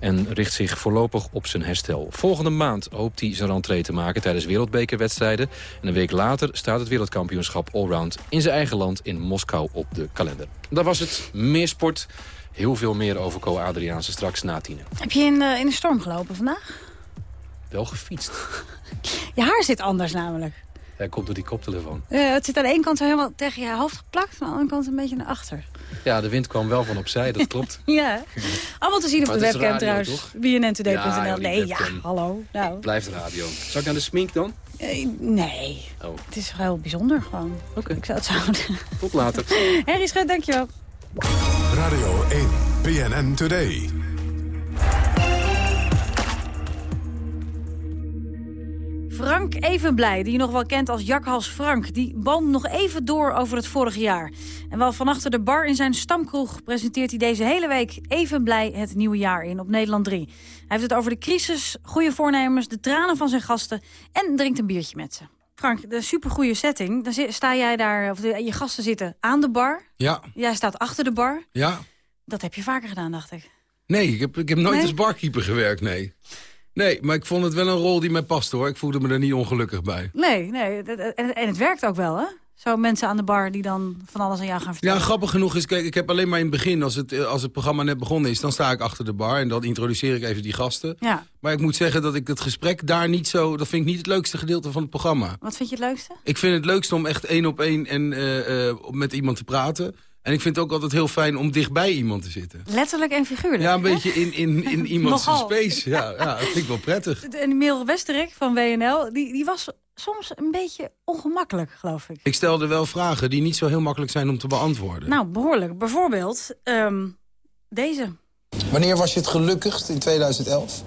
en richt zich voorlopig op zijn herstel. Volgende maand hoopt hij zijn rentree te maken tijdens wereldbekerwedstrijden. En een week later staat het wereldkampioenschap Allround... in zijn eigen land in Moskou op de kalender. Dat was het. Meer sport... Heel veel meer over Co Adriaanse straks na tienen. Heb je in, uh, in de storm gelopen vandaag? Wel gefietst. je haar zit anders namelijk. Hij komt door die koptelefoon. Uh, het zit aan de ene kant zo helemaal tegen je hoofd geplakt... aan de andere kant een beetje naar achter. Ja, de wind kwam wel van opzij, dat klopt. ja, allemaal te zien op de webcam trouwens. BNN2.nl. Ja, nee, ja, hallo. Nou. Blijft radio. Zal ik naar de smink dan? Uh, nee, oh. het is heel bijzonder gewoon. Oké. Ik zou het zo Tot later. Harry Schut, dankjewel. Radio 1, PNN Today. Frank Evenblij, die je nog wel kent als Jakhals Frank... die band nog even door over het vorige jaar. En wel van achter de bar in zijn stamkroeg... presenteert hij deze hele week Evenblij het nieuwe jaar in op Nederland 3. Hij heeft het over de crisis, goede voornemens, de tranen van zijn gasten... en drinkt een biertje met ze. Frank, de supergoeie setting. Dan sta jij daar, of je gasten zitten aan de bar. Ja. Jij staat achter de bar. Ja. Dat heb je vaker gedaan, dacht ik. Nee, ik heb, ik heb nooit als barkeeper gewerkt, nee. Nee, maar ik vond het wel een rol die mij paste, hoor. Ik voelde me er niet ongelukkig bij. Nee, nee. En het werkt ook wel, hè? Zo mensen aan de bar die dan van alles aan jou gaan vertellen. Ja, grappig genoeg is, kijk, ik heb alleen maar in het begin... Als het, als het programma net begonnen is, dan sta ik achter de bar... en dan introduceer ik even die gasten. Ja. Maar ik moet zeggen dat ik het gesprek daar niet zo... dat vind ik niet het leukste gedeelte van het programma. Wat vind je het leukste? Ik vind het leukste om echt één op één en, uh, uh, met iemand te praten... En ik vind het ook altijd heel fijn om dichtbij iemand te zitten. Letterlijk en figuurlijk. Ja, een beetje in, in, in iemands space. Ja, ja, dat vind ik wel prettig. En Merel Westerik van WNL, die, die was soms een beetje ongemakkelijk, geloof ik. Ik stelde wel vragen die niet zo heel makkelijk zijn om te beantwoorden. Nou, behoorlijk. Bijvoorbeeld um, deze. Wanneer was je het gelukkigst in 2011?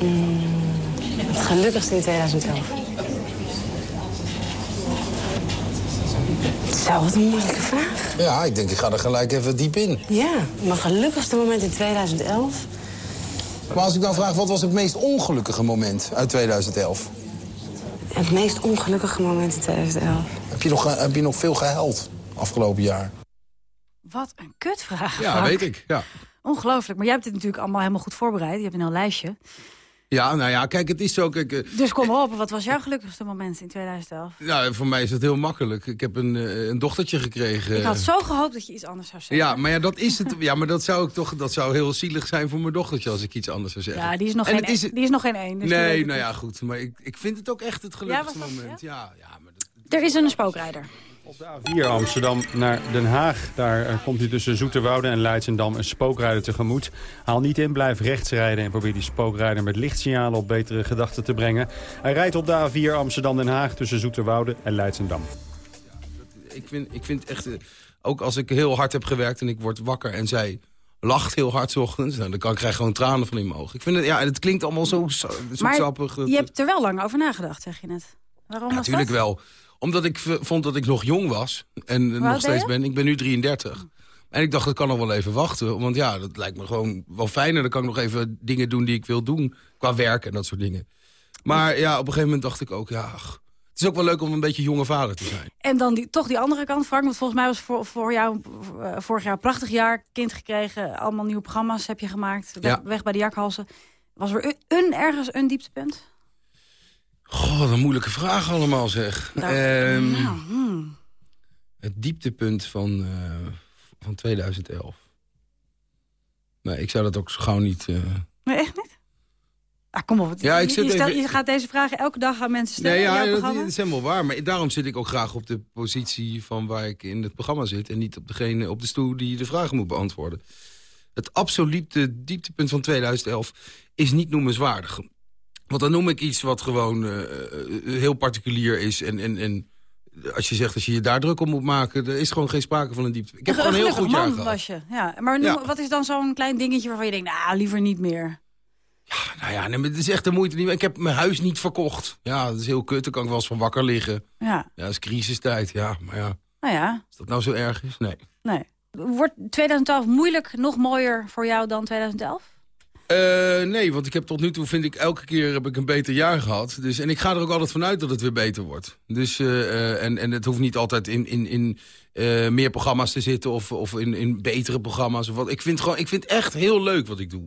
Mm, het gelukkigst in 2011? Zo, wat een moeilijke vraag. Ja, ik denk ik ga er gelijk even diep in. Ja, mijn gelukkigste moment in 2011... Maar als ik dan vraag, wat was het meest ongelukkige moment uit 2011? Het meest ongelukkige moment in 2011? Heb je nog, heb je nog veel gehuild afgelopen jaar? Wat een kutvraag. Ja, Frank. weet ik. Ja. Ongelooflijk. Maar jij hebt dit natuurlijk allemaal helemaal goed voorbereid. Je hebt een heel lijstje. Ja, nou ja, kijk, het is zo... Kijk, uh, dus kom op, wat was jouw gelukkigste moment in 2011? Nou, voor mij is het heel makkelijk. Ik heb een, uh, een dochtertje gekregen. Ik had zo gehoopt dat je iets anders zou zeggen. Ja, maar ja, dat is het. Ja, maar dat zou ik toch, dat zou heel zielig zijn voor mijn dochtertje als ik iets anders zou zeggen. Ja, die is nog, geen, is, die is nog geen één. Dus nee, nou ja, goed. Maar ik, ik vind het ook echt het gelukkigste ja, moment. Ja? Ja, maar dat, er is een spookrijder. Op de A4 Amsterdam naar Den Haag. Daar uh, komt u tussen Zoeterwoude en Leidsendam een spookrijder tegemoet. Haal niet in, blijf rechts rijden en probeer die spookrijder met lichtsignalen op betere gedachten te brengen. Hij rijdt op de A4 Amsterdam-Den Haag tussen Zoeterwoude en Leidsendam. Ik vind, ik vind echt, uh, ook als ik heel hard heb gewerkt en ik word wakker en zij lacht heel hard 's ochtends, nou, dan kan ik krijg gewoon tranen van in mijn ogen. Ik vind het, ja, het klinkt allemaal zo, zo maar sappig. je hebt er wel lang over nagedacht, zeg je net. Waarom ja, natuurlijk dat? wel Omdat ik vond dat ik nog jong was. En nog steeds je? ben. Ik ben nu 33. En ik dacht, dat kan nog wel even wachten. Want ja, dat lijkt me gewoon wel fijner. Dan kan ik nog even dingen doen die ik wil doen. Qua werk en dat soort dingen. Maar ja, op een gegeven moment dacht ik ook, ja... ach, het is ook wel leuk om een beetje jonge vader te zijn. En dan die, toch die andere kant, Frank. Want volgens mij was voor, voor jou eh, vorig jaar een prachtig jaar. Kind gekregen, allemaal nieuwe programma's heb je gemaakt. Weg, Ja. weg bij de jakhalsen. Was er een ergens een dieptepunt? Goh, wat een moeilijke vraag allemaal zeg. Nou, Ehm, nou, hmm. Het dieptepunt van, eh, van 2011. Nee, ik zou dat ook zo gauw niet... eh, Nee, echt niet? Ah, kom op. Ja, ik je, zit je, stelt- even- je gaat deze vragen elke dag aan mensen stellen ja, jouw dat, dat is helemaal waar. Maar daarom zit ik ook graag op de positie van waar ik in het programma zit... en niet op, degene, op de stoel die de vragen moet beantwoorden. Het absolute dieptepunt van 2011 is niet noemenswaardig. Want dan noem ik iets wat gewoon eh, eh, heel particulier is. En, en, en als je zegt dat je je daar druk om moet maken... er is gewoon geen sprake van een dieptepunt. Ik heb Een gewoon een heel goed jaar was je. Ja. Maar noem- Ja. wat is dan zo'n klein dingetje waarvan je denkt... nou, liever niet meer? Nou ja, nee, het is echt de moeite niet. Ik heb mijn huis niet verkocht. Ja, dat is heel kut. Daar kan ik wel eens van wakker liggen. Ja, Ja, dat is crisistijd. Ja, maar ja, nou ja, als dat nou zo erg is? Nee. nee. Wordt 2012 moeilijk nog mooier voor jou dan 2011? Eh, nee, want ik heb tot nu toe, vind ik, elke keer heb ik een beter jaar gehad. Dus, en ik ga er ook altijd vanuit dat het weer beter wordt. Dus, eh, eh, en, en het hoeft niet altijd in, in, in meer programma's te zitten of, of in, in betere programma's. Of wat. Ik, vind gewoon, ik vind echt heel leuk wat ik doe.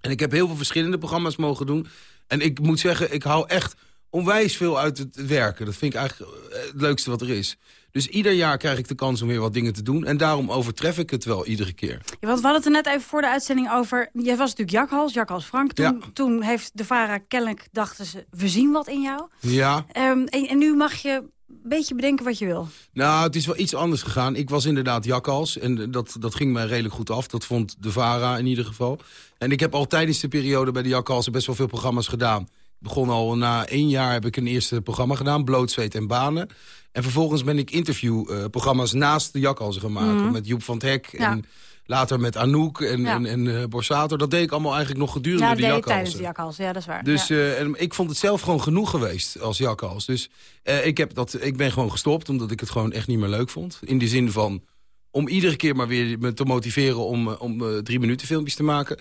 En ik heb heel veel verschillende programma's mogen doen. En ik moet zeggen, ik hou echt onwijs veel uit het werken. Dat vind ik eigenlijk het leukste wat er is. Dus ieder jaar krijg ik de kans om weer wat dingen te doen. En daarom overtref ik het wel iedere keer. Ja, want we hadden het er net even voor de uitzending over... Jij was natuurlijk Jakhals, Jakhals Frank. Toen, Ja. toen heeft de VARA kennelijk, dachten ze, we zien wat in jou. Ja. Ehm, en, en nu mag je een beetje bedenken wat je wil. Nou, het is wel iets anders gegaan. Ik was inderdaad jakhals en dat, dat ging mij redelijk goed af. Dat vond de VARA in ieder geval. En ik heb al tijdens de periode bij de jakhalsen best wel veel programma's gedaan. Begon al na één jaar heb ik een eerste programma gedaan, Bloot, Zweet en Banen. En vervolgens ben ik interviewprogramma's naast de jakhalsen gaan maken. Mhm. Met Joep van het Hek Ja. en later met Anouk en, Ja. en, en eh, Borsato. Dat deed ik allemaal eigenlijk nog gedurende Ja, de je jakhalsen. tijdens de Jakhals. Ja, dat is waar. Dus ja. eh, en ik vond het zelf gewoon genoeg geweest als jakhals. Dus eh, ik, heb dat, ik ben gewoon gestopt omdat ik het gewoon echt niet meer leuk vond. In die zin van om iedere keer maar weer me te motiveren om, eh, om eh, drie minuten filmpjes te maken.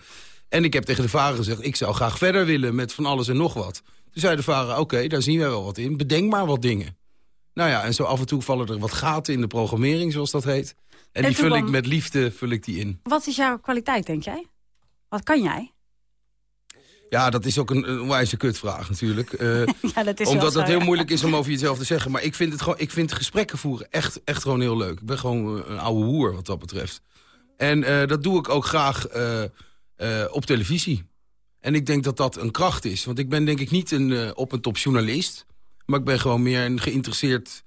En ik heb tegen de vader gezegd, ik zou graag verder willen met van alles en nog wat. Toen zei de vader, oké, daar zien wij wel wat in. Bedenk maar wat dingen. Nou ja, en zo af en toe vallen er wat gaten in de programmering, zoals dat heet. En, En die vul ik met liefde vul ik die in. Wat is jouw kwaliteit, denk jij? Wat kan jij? Ja, dat is ook een, een wijze kutvraag natuurlijk. Eh, Ja, dat is wel omdat zo, het heel ja. moeilijk is om over jezelf te zeggen. Maar ik vind, het gewoon, ik vind gesprekken voeren echt, echt gewoon heel leuk. Ik ben gewoon een oude hoer wat dat betreft. En eh, dat doe ik ook graag eh, eh, op televisie. En ik denk dat dat een kracht is. Want ik ben denk ik niet een eh, op een top journalist. Maar ik ben gewoon meer een geïnteresseerd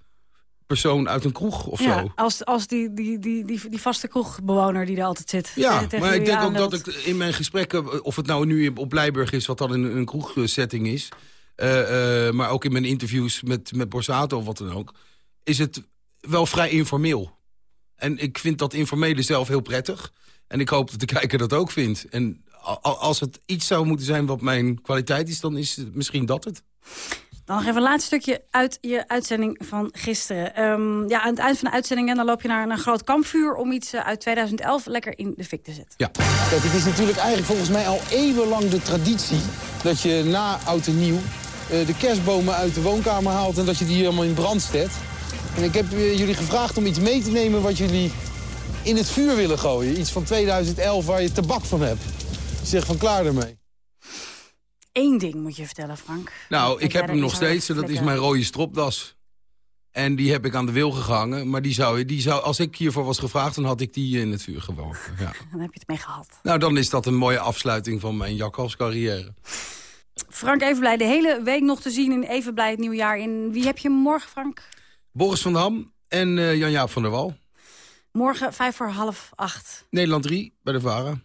persoon uit een kroeg of ja, zo. als, als die, die, die, die, die vaste kroegbewoner die er altijd zit. Ja, tegen maar ik denk ook dat ik in mijn gesprekken... of het nou nu op Blijburg is, wat dan een, een kroegsetting is... eh, eh, maar ook in mijn interviews met, met Borsato of wat dan ook... is het wel vrij informeel. En ik vind dat informele zelf heel prettig. En ik hoop dat de kijker dat ook vindt. En als het iets zou moeten zijn wat mijn kwaliteit is... dan is het misschien dat het. Dan nog even een laatste stukje uit je uitzending van gisteren. Ehm, ja, aan het eind van de uitzending en dan loop je naar een groot kampvuur... om iets eh, uit 2011 lekker in de fik te zetten. Ja. Kijk, het is natuurlijk eigenlijk volgens mij al eeuwenlang de traditie... dat je na oud en nieuw eh, de kerstbomen uit de woonkamer haalt... en dat je die helemaal in brand zet. En ik heb eh, jullie gevraagd om iets mee te nemen wat jullie in het vuur willen gooien. Iets van 2011 waar je tabak van hebt. Je zegt van klaar ermee. Eén ding moet je vertellen, Frank. Nou, ik heb hem nog steeds. Dat is mijn rode stropdas. En die heb ik aan de wil gehangen. Maar die zou, die zou, als ik hiervoor was gevraagd, dan had ik die in het vuur geworpen. Ja. Dan heb je het mee gehad. Nou, dan is dat een mooie afsluiting van mijn jakhalscarrière. Frank Evenblij, de hele week nog te zien in Evenblij het nieuwjaar. In wie heb je morgen, Frank? Boris van Dam en eh, Jan-Jaap van der Wal. Morgen vijf voor half acht. Nederland 3 bij de VARA.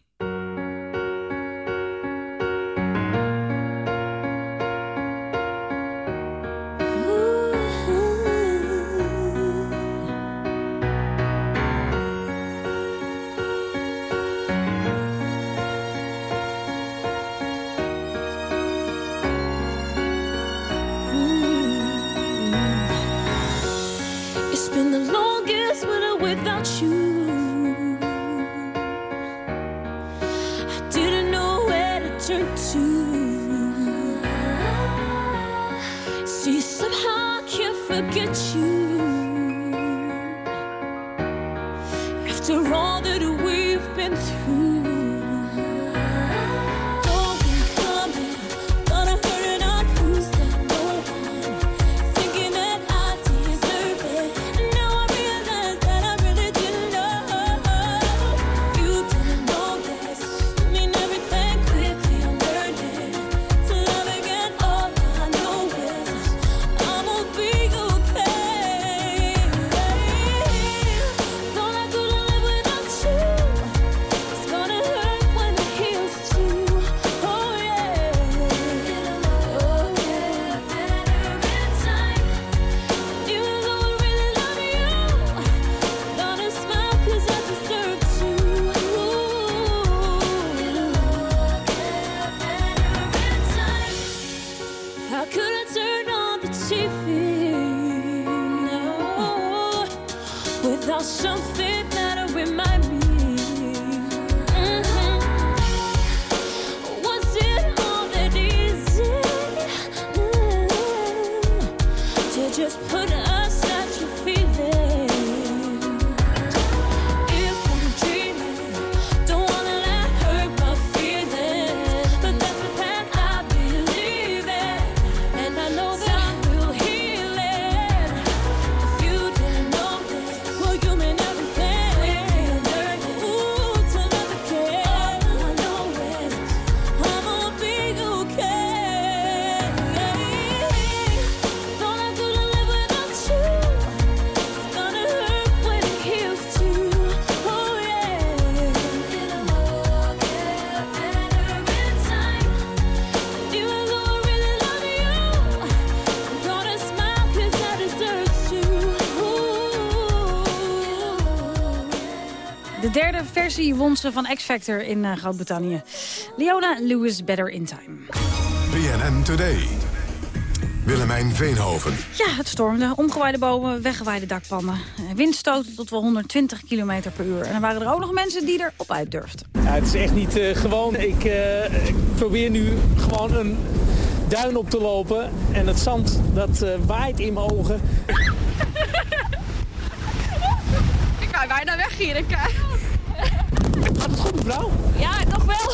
Versie won ze van X Factor in eh, Groot-Brittannië. Leona Lewis Better in Time. BNN Today. Willemijn Veenhoven. Ja, het stormde. Omgewaaide bomen, weggewaaide dakpannen. Eh, Windstoten tot wel 120 km per uur. En er waren er ook nog mensen die erop uit durfden. Ja, het is echt niet eh, gewoon. Ik, eh, ik probeer nu gewoon een duin op te lopen. En het zand dat eh, waait in mijn ogen. Ik wou bijna weg hier. Ik, goed, mevrouw? Ja, nog wel.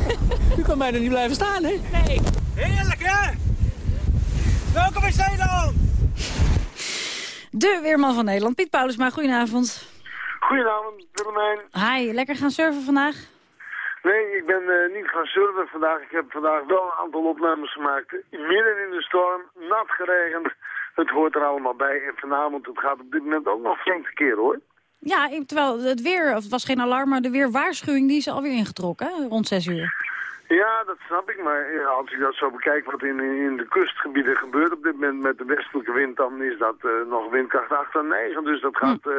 U kan bijna niet blijven staan, hè? Nee. Heerlijk, hè? Welkom in Zeeland! De weerman van Nederland, Piet Paulusma, goedenavond. Goedenavond, Willemijn. Hi, lekker gaan surfen vandaag? Nee, ik ben eh, niet gaan surfen vandaag. Ik heb vandaag wel een aantal opnames gemaakt. Midden in de storm, nat geregend. Het hoort er allemaal bij. En vanavond, het gaat op dit moment ook nog flink keer hoor. Ja, terwijl het weer, of het was geen alarm, maar de weerwaarschuwing die is alweer ingetrokken, hè, rond 6 uur. Ja, dat snap ik. Maar ja, als ik dat zo bekijk wat in, in de kustgebieden gebeurt op dit moment met de westelijke wind, dan is dat eh, nog windkracht 8 en 9. Dus dat gaat eh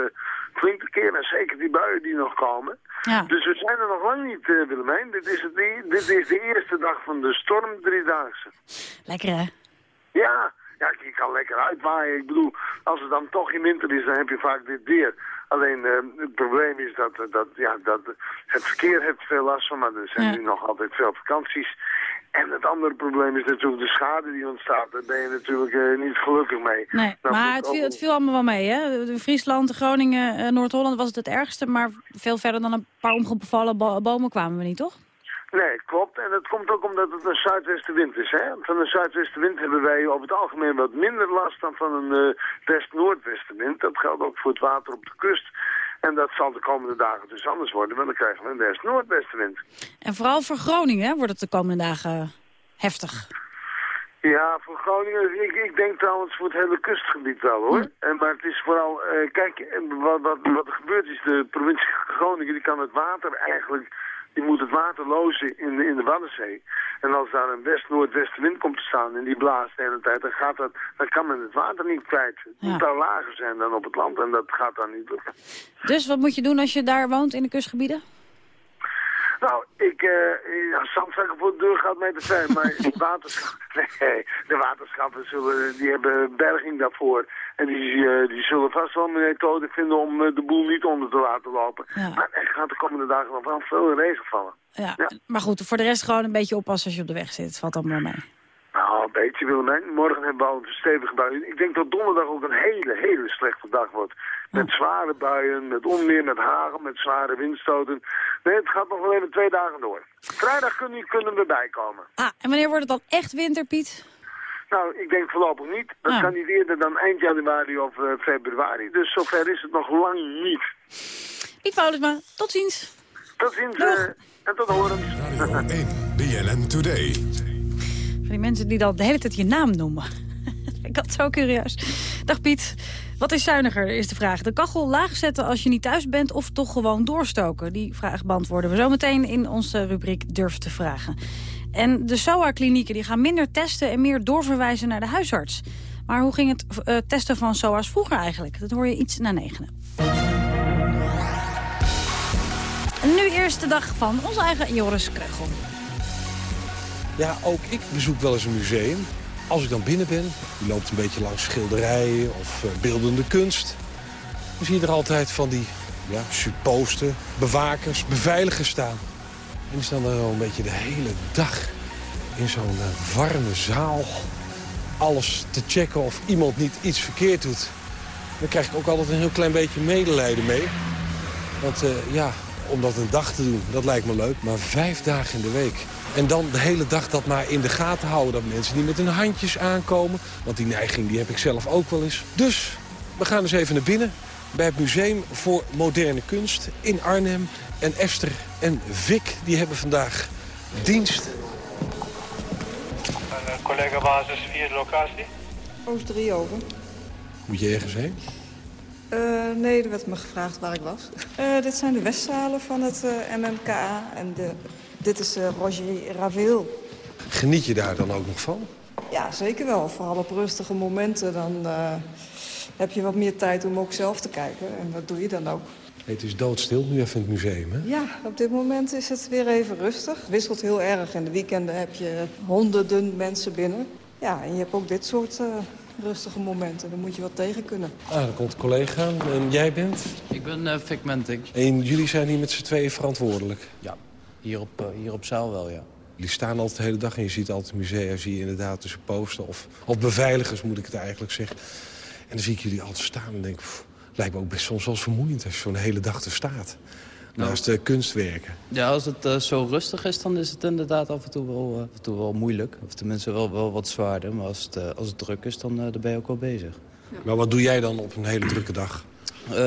flink te keer. En zeker die buien die nog komen. Ja. Dus we zijn er nog lang niet, eh, Willemijn. Dit is, het, dit is de eerste dag van de storm driedaagse. Lekker hè? Ja, ja, je kan lekker uitwaaien. Ik bedoel, als het dan toch in winter is, dan heb je vaak dit weer. Alleen eh, het probleem is dat, eh, dat, ja, dat het verkeer heeft veel last van, maar er zijn Ja. nu nog altijd veel vakanties. En het andere probleem is natuurlijk de schade die ontstaat. Daar ben je natuurlijk eh, niet gelukkig mee. Nee, Nou, maar goed, het viel, het viel allemaal wel mee, hè? Friesland, Groningen, Noord-Holland was het het ergste, maar veel verder dan een paar omgevallen bo- bomen kwamen we niet, toch? Nee, klopt. En dat komt ook omdat het een zuidwestenwind is. Hè? Van een zuidwestenwind hebben wij over het algemeen wat minder last dan van een eh, west-noordwestenwind. Dat geldt ook voor het water op de kust. En dat zal de komende dagen dus anders worden, want dan krijgen we een west-noordwestenwind. En vooral voor Groningen hè, wordt het de komende dagen heftig. Ja, voor Groningen, ik, ik denk trouwens voor het hele kustgebied wel hoor. En, maar het is vooral, eh, kijk, wat, wat, wat er gebeurt is, de provincie Groningen die kan het water eigenlijk, die moet het water lozen in de, in de Waddenzee. En als daar een west-noordwestenwind komt te staan en die blaast de hele tijd, dan, gaat dat, dan kan men het water niet kwijt. Het moet daar lager zijn dan op het land en dat gaat dan niet lukken. Dus wat moet je doen als je daar woont in de kustgebieden? Nou, ik, eh ja, zandzakken voor de deur gaat mij te ver, maar de waterschappen, nee, de waterschappen zullen, die hebben berging daarvoor. En die, eh, die zullen vast wel een methode vinden om eh, de boel niet onder te laten lopen. Maar er gaat de komende dagen nog wel veel regen vallen. Ja. Maar goed, voor de rest gewoon een beetje oppassen als je op de weg zit. Valt allemaal mee. Nou, een beetje Willemijn. Morgen hebben we al een stevige bui. Ik denk dat donderdag ook een hele, hele slechte dag wordt. Met zware buien, met onweer, met hagel, met zware windstoten. Nee, het gaat nog wel even twee dagen door. Vrijdag kunnen, kunnen we bijkomen. Ah, en wanneer wordt het dan echt winter, Piet? Nou, ik denk voorlopig niet. Dat Ah. kan niet eerder dan eind januari of eh, februari. Dus zover is het nog lang niet. Piet Paulusma, tot ziens. Tot ziens eh, en tot horens. BNN Today. Van die mensen die dan de hele tijd je naam noemen. ik had zo curieus. Dag Piet. Wat is zuiniger, is de vraag. De kachel laag zetten als je niet thuis bent of toch gewoon doorstoken? Die vraag beantwoorden we zometeen in onze rubriek Durf te vragen. En de SOA-klinieken gaan minder testen en meer doorverwijzen naar de huisarts. Maar hoe ging het eh, testen van SOA's vroeger eigenlijk? Dat hoor je iets na negenen. En nu eerst de dag van onze eigen Joris Kreugel. Ja, ook ik bezoek wel eens een museum. Als ik dan binnen ben, je loopt een beetje langs schilderijen of eh, beeldende kunst. Dan zie je er altijd van die ja, bewakers, beveiligers staan. En die staan dan wel een beetje de hele dag in zo'n eh, warme zaal. Alles te checken of iemand niet iets verkeerd doet. Dan krijg ik ook altijd een heel klein beetje medelijden mee. Want eh, ja, om dat een dag te doen, dat lijkt me leuk. Maar vijf dagen in de week. En dan de hele dag dat maar in de gaten houden. Dat mensen die met hun handjes aankomen. Want die neiging die heb ik zelf ook wel eens. Dus we gaan eens even naar binnen. Bij het Museum voor Moderne Kunst in Arnhem. En Esther en Vic die hebben vandaag dienst. collega basis 4 locatie. Oost 3 over. Moet je ergens heen? Eh, nee, er werd me gevraagd waar ik was. Eh, dit zijn de westzalen van het eh, MMKA en de, dit is eh, Roger Ravel. Geniet je daar dan ook nog van? Ja, zeker wel. Vooral op rustige momenten dan eh, heb je wat meer tijd om ook zelf te kijken. En dat doe je dan ook. Het is doodstil nu even in het museum, hè? Ja, op dit moment is het weer even rustig. Het wisselt heel erg. In de weekenden heb je honderden mensen binnen. Ja, en je hebt ook dit soort eh, rustige momenten. Daar moet je wat tegen kunnen. Ah, dan komt een collega aan. En jij bent? Ik ben uh. En jullie zijn hier met z'n tweeën verantwoordelijk? Ja, hier op, uh, hier op zaal wel, ja. Die staan altijd de hele dag en je ziet altijd musea, zie je inderdaad tussen posten of, of beveiligers moet ik het eigenlijk zeggen. En dan zie ik jullie altijd staan en denk, pff, lijkt me ook best soms wel vermoeiend als je zo'n hele dag er staat. Naast de kunstwerken. Ja, als het uh, zo rustig is, dan is het inderdaad af en toe wel, uh, af en toe wel moeilijk. Of tenminste wel, wel wat zwaarder. Maar als het, uh, als het druk is, dan, dan ben je ook wel bezig. Ja. Maar wat doe jij dan op een hele drukke dag?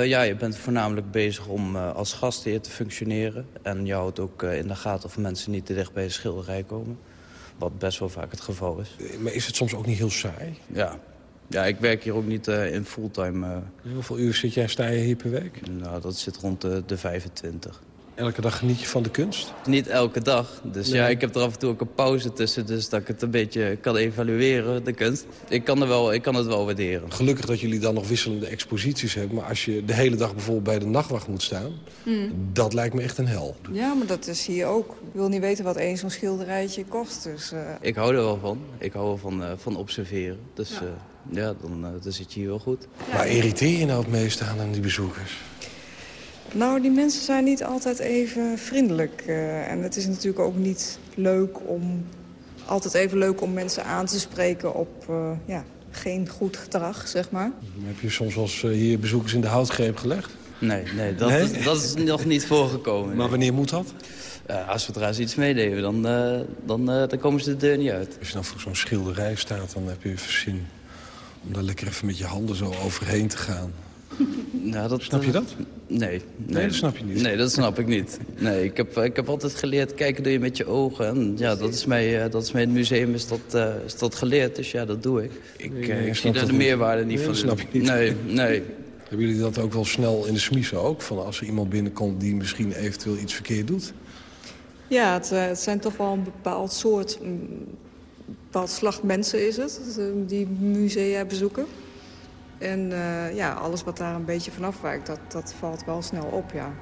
Ja, je bent voornamelijk bezig om als gastheer te functioneren. En je houdt ook in de gaten of mensen niet te dicht bij een schilderij komen. Wat best wel vaak het geval is. Maar is het soms ook niet heel saai? Ja, ja, ik werk hier ook niet uh, in fulltime. Uh... Hoeveel uur zit jij, sta je hier per week? Nou, dat zit rond de, de 25. Elke dag geniet je van de kunst? Niet elke dag. Dus nee. ja, ik heb er af en toe ook een pauze tussen. Dus dat ik het een beetje kan evalueren, de kunst. Ik kan, er wel, ik kan het wel waarderen. Gelukkig dat jullie dan nog wisselende exposities hebben. Maar als je de hele dag bijvoorbeeld bij de nachtwacht moet staan... Mm. dat lijkt me echt een hel. Ja, maar dat is hier ook. Ik wil niet weten wat één zo'n schilderijtje kost. Dus, uh... Ik hou er wel van. Ik hou van, uh, van observeren. Dus... Ja. Ja, dan, uh, dan zit je hier wel goed. Maar irriteer je nou het meest aan, aan die bezoekers? Nou, die mensen zijn niet altijd even vriendelijk. Uh, en het is natuurlijk ook niet leuk om... altijd even leuk om mensen aan te spreken op uh, ja, geen goed gedrag, zeg maar. Heb je soms wel eens hier bezoekers in de houtgreep gelegd? Nee, nee, dat, nee? Is, dat is nog niet voorgekomen. Maar wanneer moet dat? Uh, als we trouwens iets meedeven, dan, uh, dan, uh, dan komen ze de deur niet uit. Als je dan voor zo'n schilderij staat, dan heb je even zin om daar lekker even met je handen zo overheen te gaan. Nou, dat, snap je dat? Nee, nee. Nee, dat snap je niet. Nee, dat snap ik niet. Nee, ik heb, ik heb altijd geleerd, kijken doe je met je ogen. En ja, dat is mij, dat is mij in het museum is dat, uh, is dat geleerd, dus ja, dat doe ik. Ik, nee, ik zie daar de meerwaarde niet nee, van. Dat snap je niet. Nee, nee. Hebben jullie dat ook wel snel in de smiezen ook? Van als er iemand binnenkomt die misschien eventueel iets verkeerd doet? Ja, het, het zijn toch wel een bepaald soort... Een bepaald slag mensen is het, die musea bezoeken. En uh, ja, alles wat daar een beetje vanaf wijkt, dat, dat valt wel snel op, ja.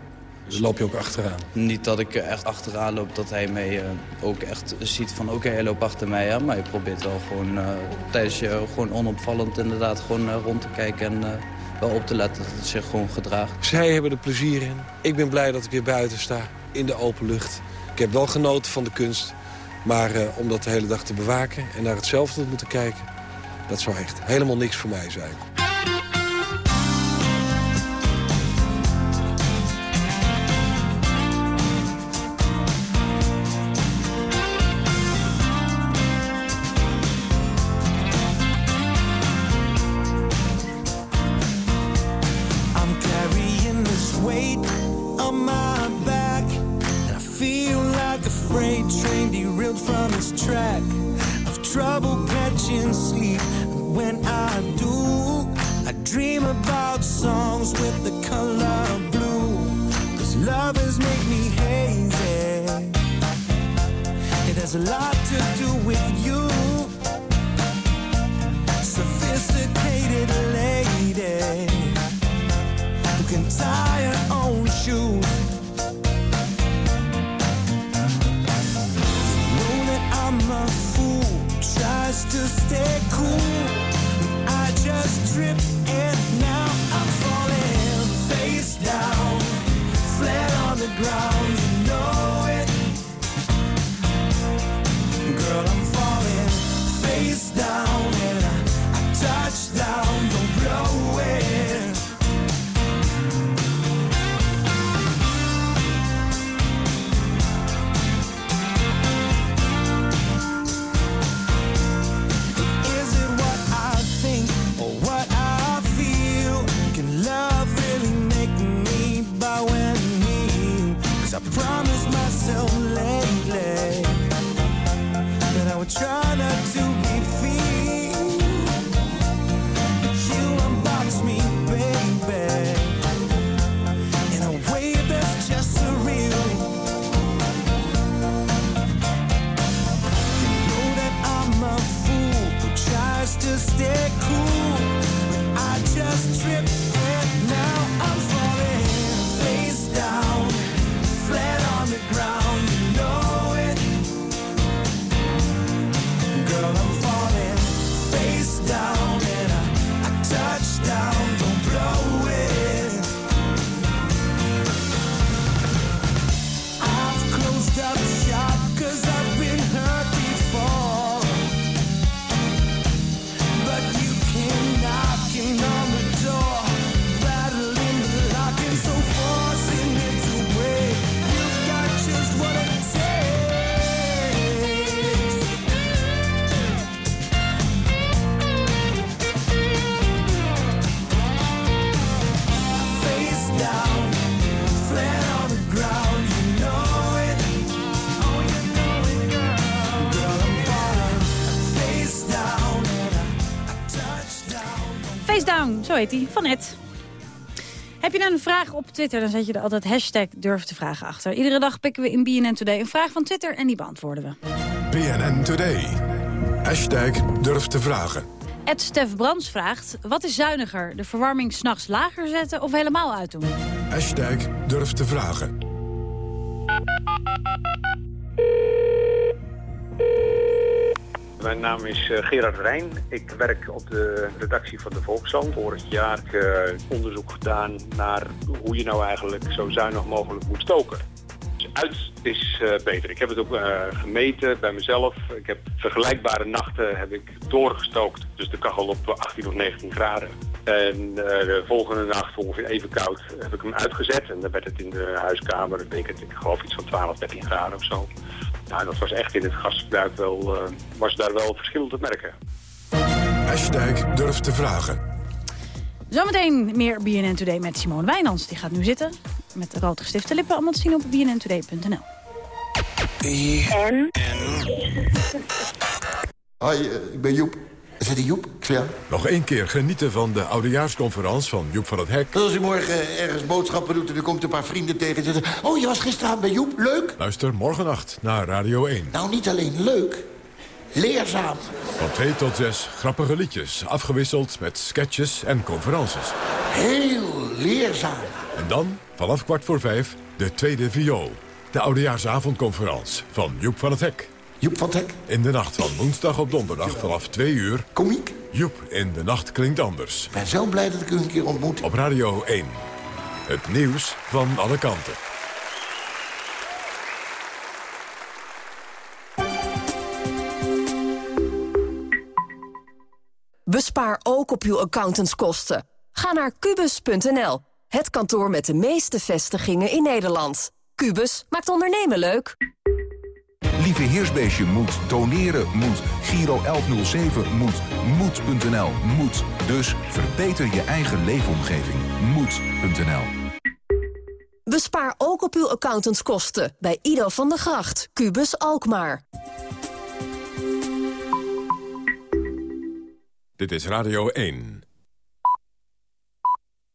Dus loop je ook achteraan? Niet dat ik echt achteraan loop, dat hij mij eh, ook echt ziet van oké, hij loopt achter mij aan. Maar je probeert wel gewoon eh, tijdens je gewoon onopvallend inderdaad gewoon eh, rond te kijken en eh, wel op te letten dat het zich gewoon gedraagt. Zij hebben er plezier in. Ik ben blij dat ik weer buiten sta, in de open lucht. Ik heb wel genoten van de kunst. Maar eh, om dat de hele dag te bewaken en naar hetzelfde te moeten kijken... dat zou echt helemaal niks voor mij zijn. Heet hij, van Ed. Heb je nou een vraag op Twitter, dan zet je er altijd hashtag durf te vragen achter. Iedere dag pikken we in BNN Today een vraag van Twitter en die beantwoorden we. BNN Today. Hashtag durf te vragen. Ed Stef Brands vraagt, wat is zuiniger? De verwarming s'nachts lager zetten of helemaal uitdoen? Hashtag durf te vragen. Naam is eh, Gerard Rijn. Ik werk op de redactie van de Volkskrant. Vorig jaar heb ik eh, onderzoek gedaan naar hoe je nou eigenlijk zo zuinig mogelijk moet stoken. Dus uit is eh, beter. Ik heb het ook gemeten bij mezelf. Ik heb vergelijkbare nachten heb ik doorgestookt. Dus de kachel op 18 of 19 graden. En de volgende nacht, ongeveer even koud, heb ik hem uitgezet. En dan werd het in de huiskamer, ik denk het, ik geloof iets van 12, 13 graden of zo. Nou, dat was echt in het gasverbruik wel, eh, was daar wel verschil te merken. Hashtag durf te vragen. Zometeen meer BNN Today met Simone Wijnands. Die gaat nu zitten met rood gestifte lippen. Allemaal te zien op bnntoday.nl. En? Hoi, eh, ik ben Joep. Is het Joep? Ja. Nog één keer genieten van de oudejaarsconferentie van Joep van het Hek. Als u morgen ergens boodschappen doet en u komt een paar vrienden tegen... en zeggen, oh, je was gisteravond bij Joep, leuk. Luister morgennacht naar Radio 1. Nou, niet alleen leuk, leerzaam. Van 2 tot 6 grappige liedjes, afgewisseld met sketches en conferences. Heel leerzaam. En dan Vanaf kwart voor vijf, de tweede viool. De oudejaarsavondconferentie van Joep van het Hek. Joep van Hek? In de nacht van woensdag op donderdag vanaf twee uur. Komiek? Joep in de nacht klinkt anders. Ik ben zo blij dat ik u een keer ontmoet. Op Radio 1. Het nieuws van alle kanten. Bespaar ook op uw accountantskosten. Ga naar kubus.nl, het kantoor met de meeste vestigingen in Nederland. Kubus maakt ondernemen leuk. Lieve Heersbeestje moet, doneren moet, Giro 1107 moet, moed.nl moet. Dus verbeter je eigen leefomgeving. Moed.nl Bespaar ook op uw accountantskosten bij Ido van der Gracht, Kubus Alkmaar. Dit is Radio 1.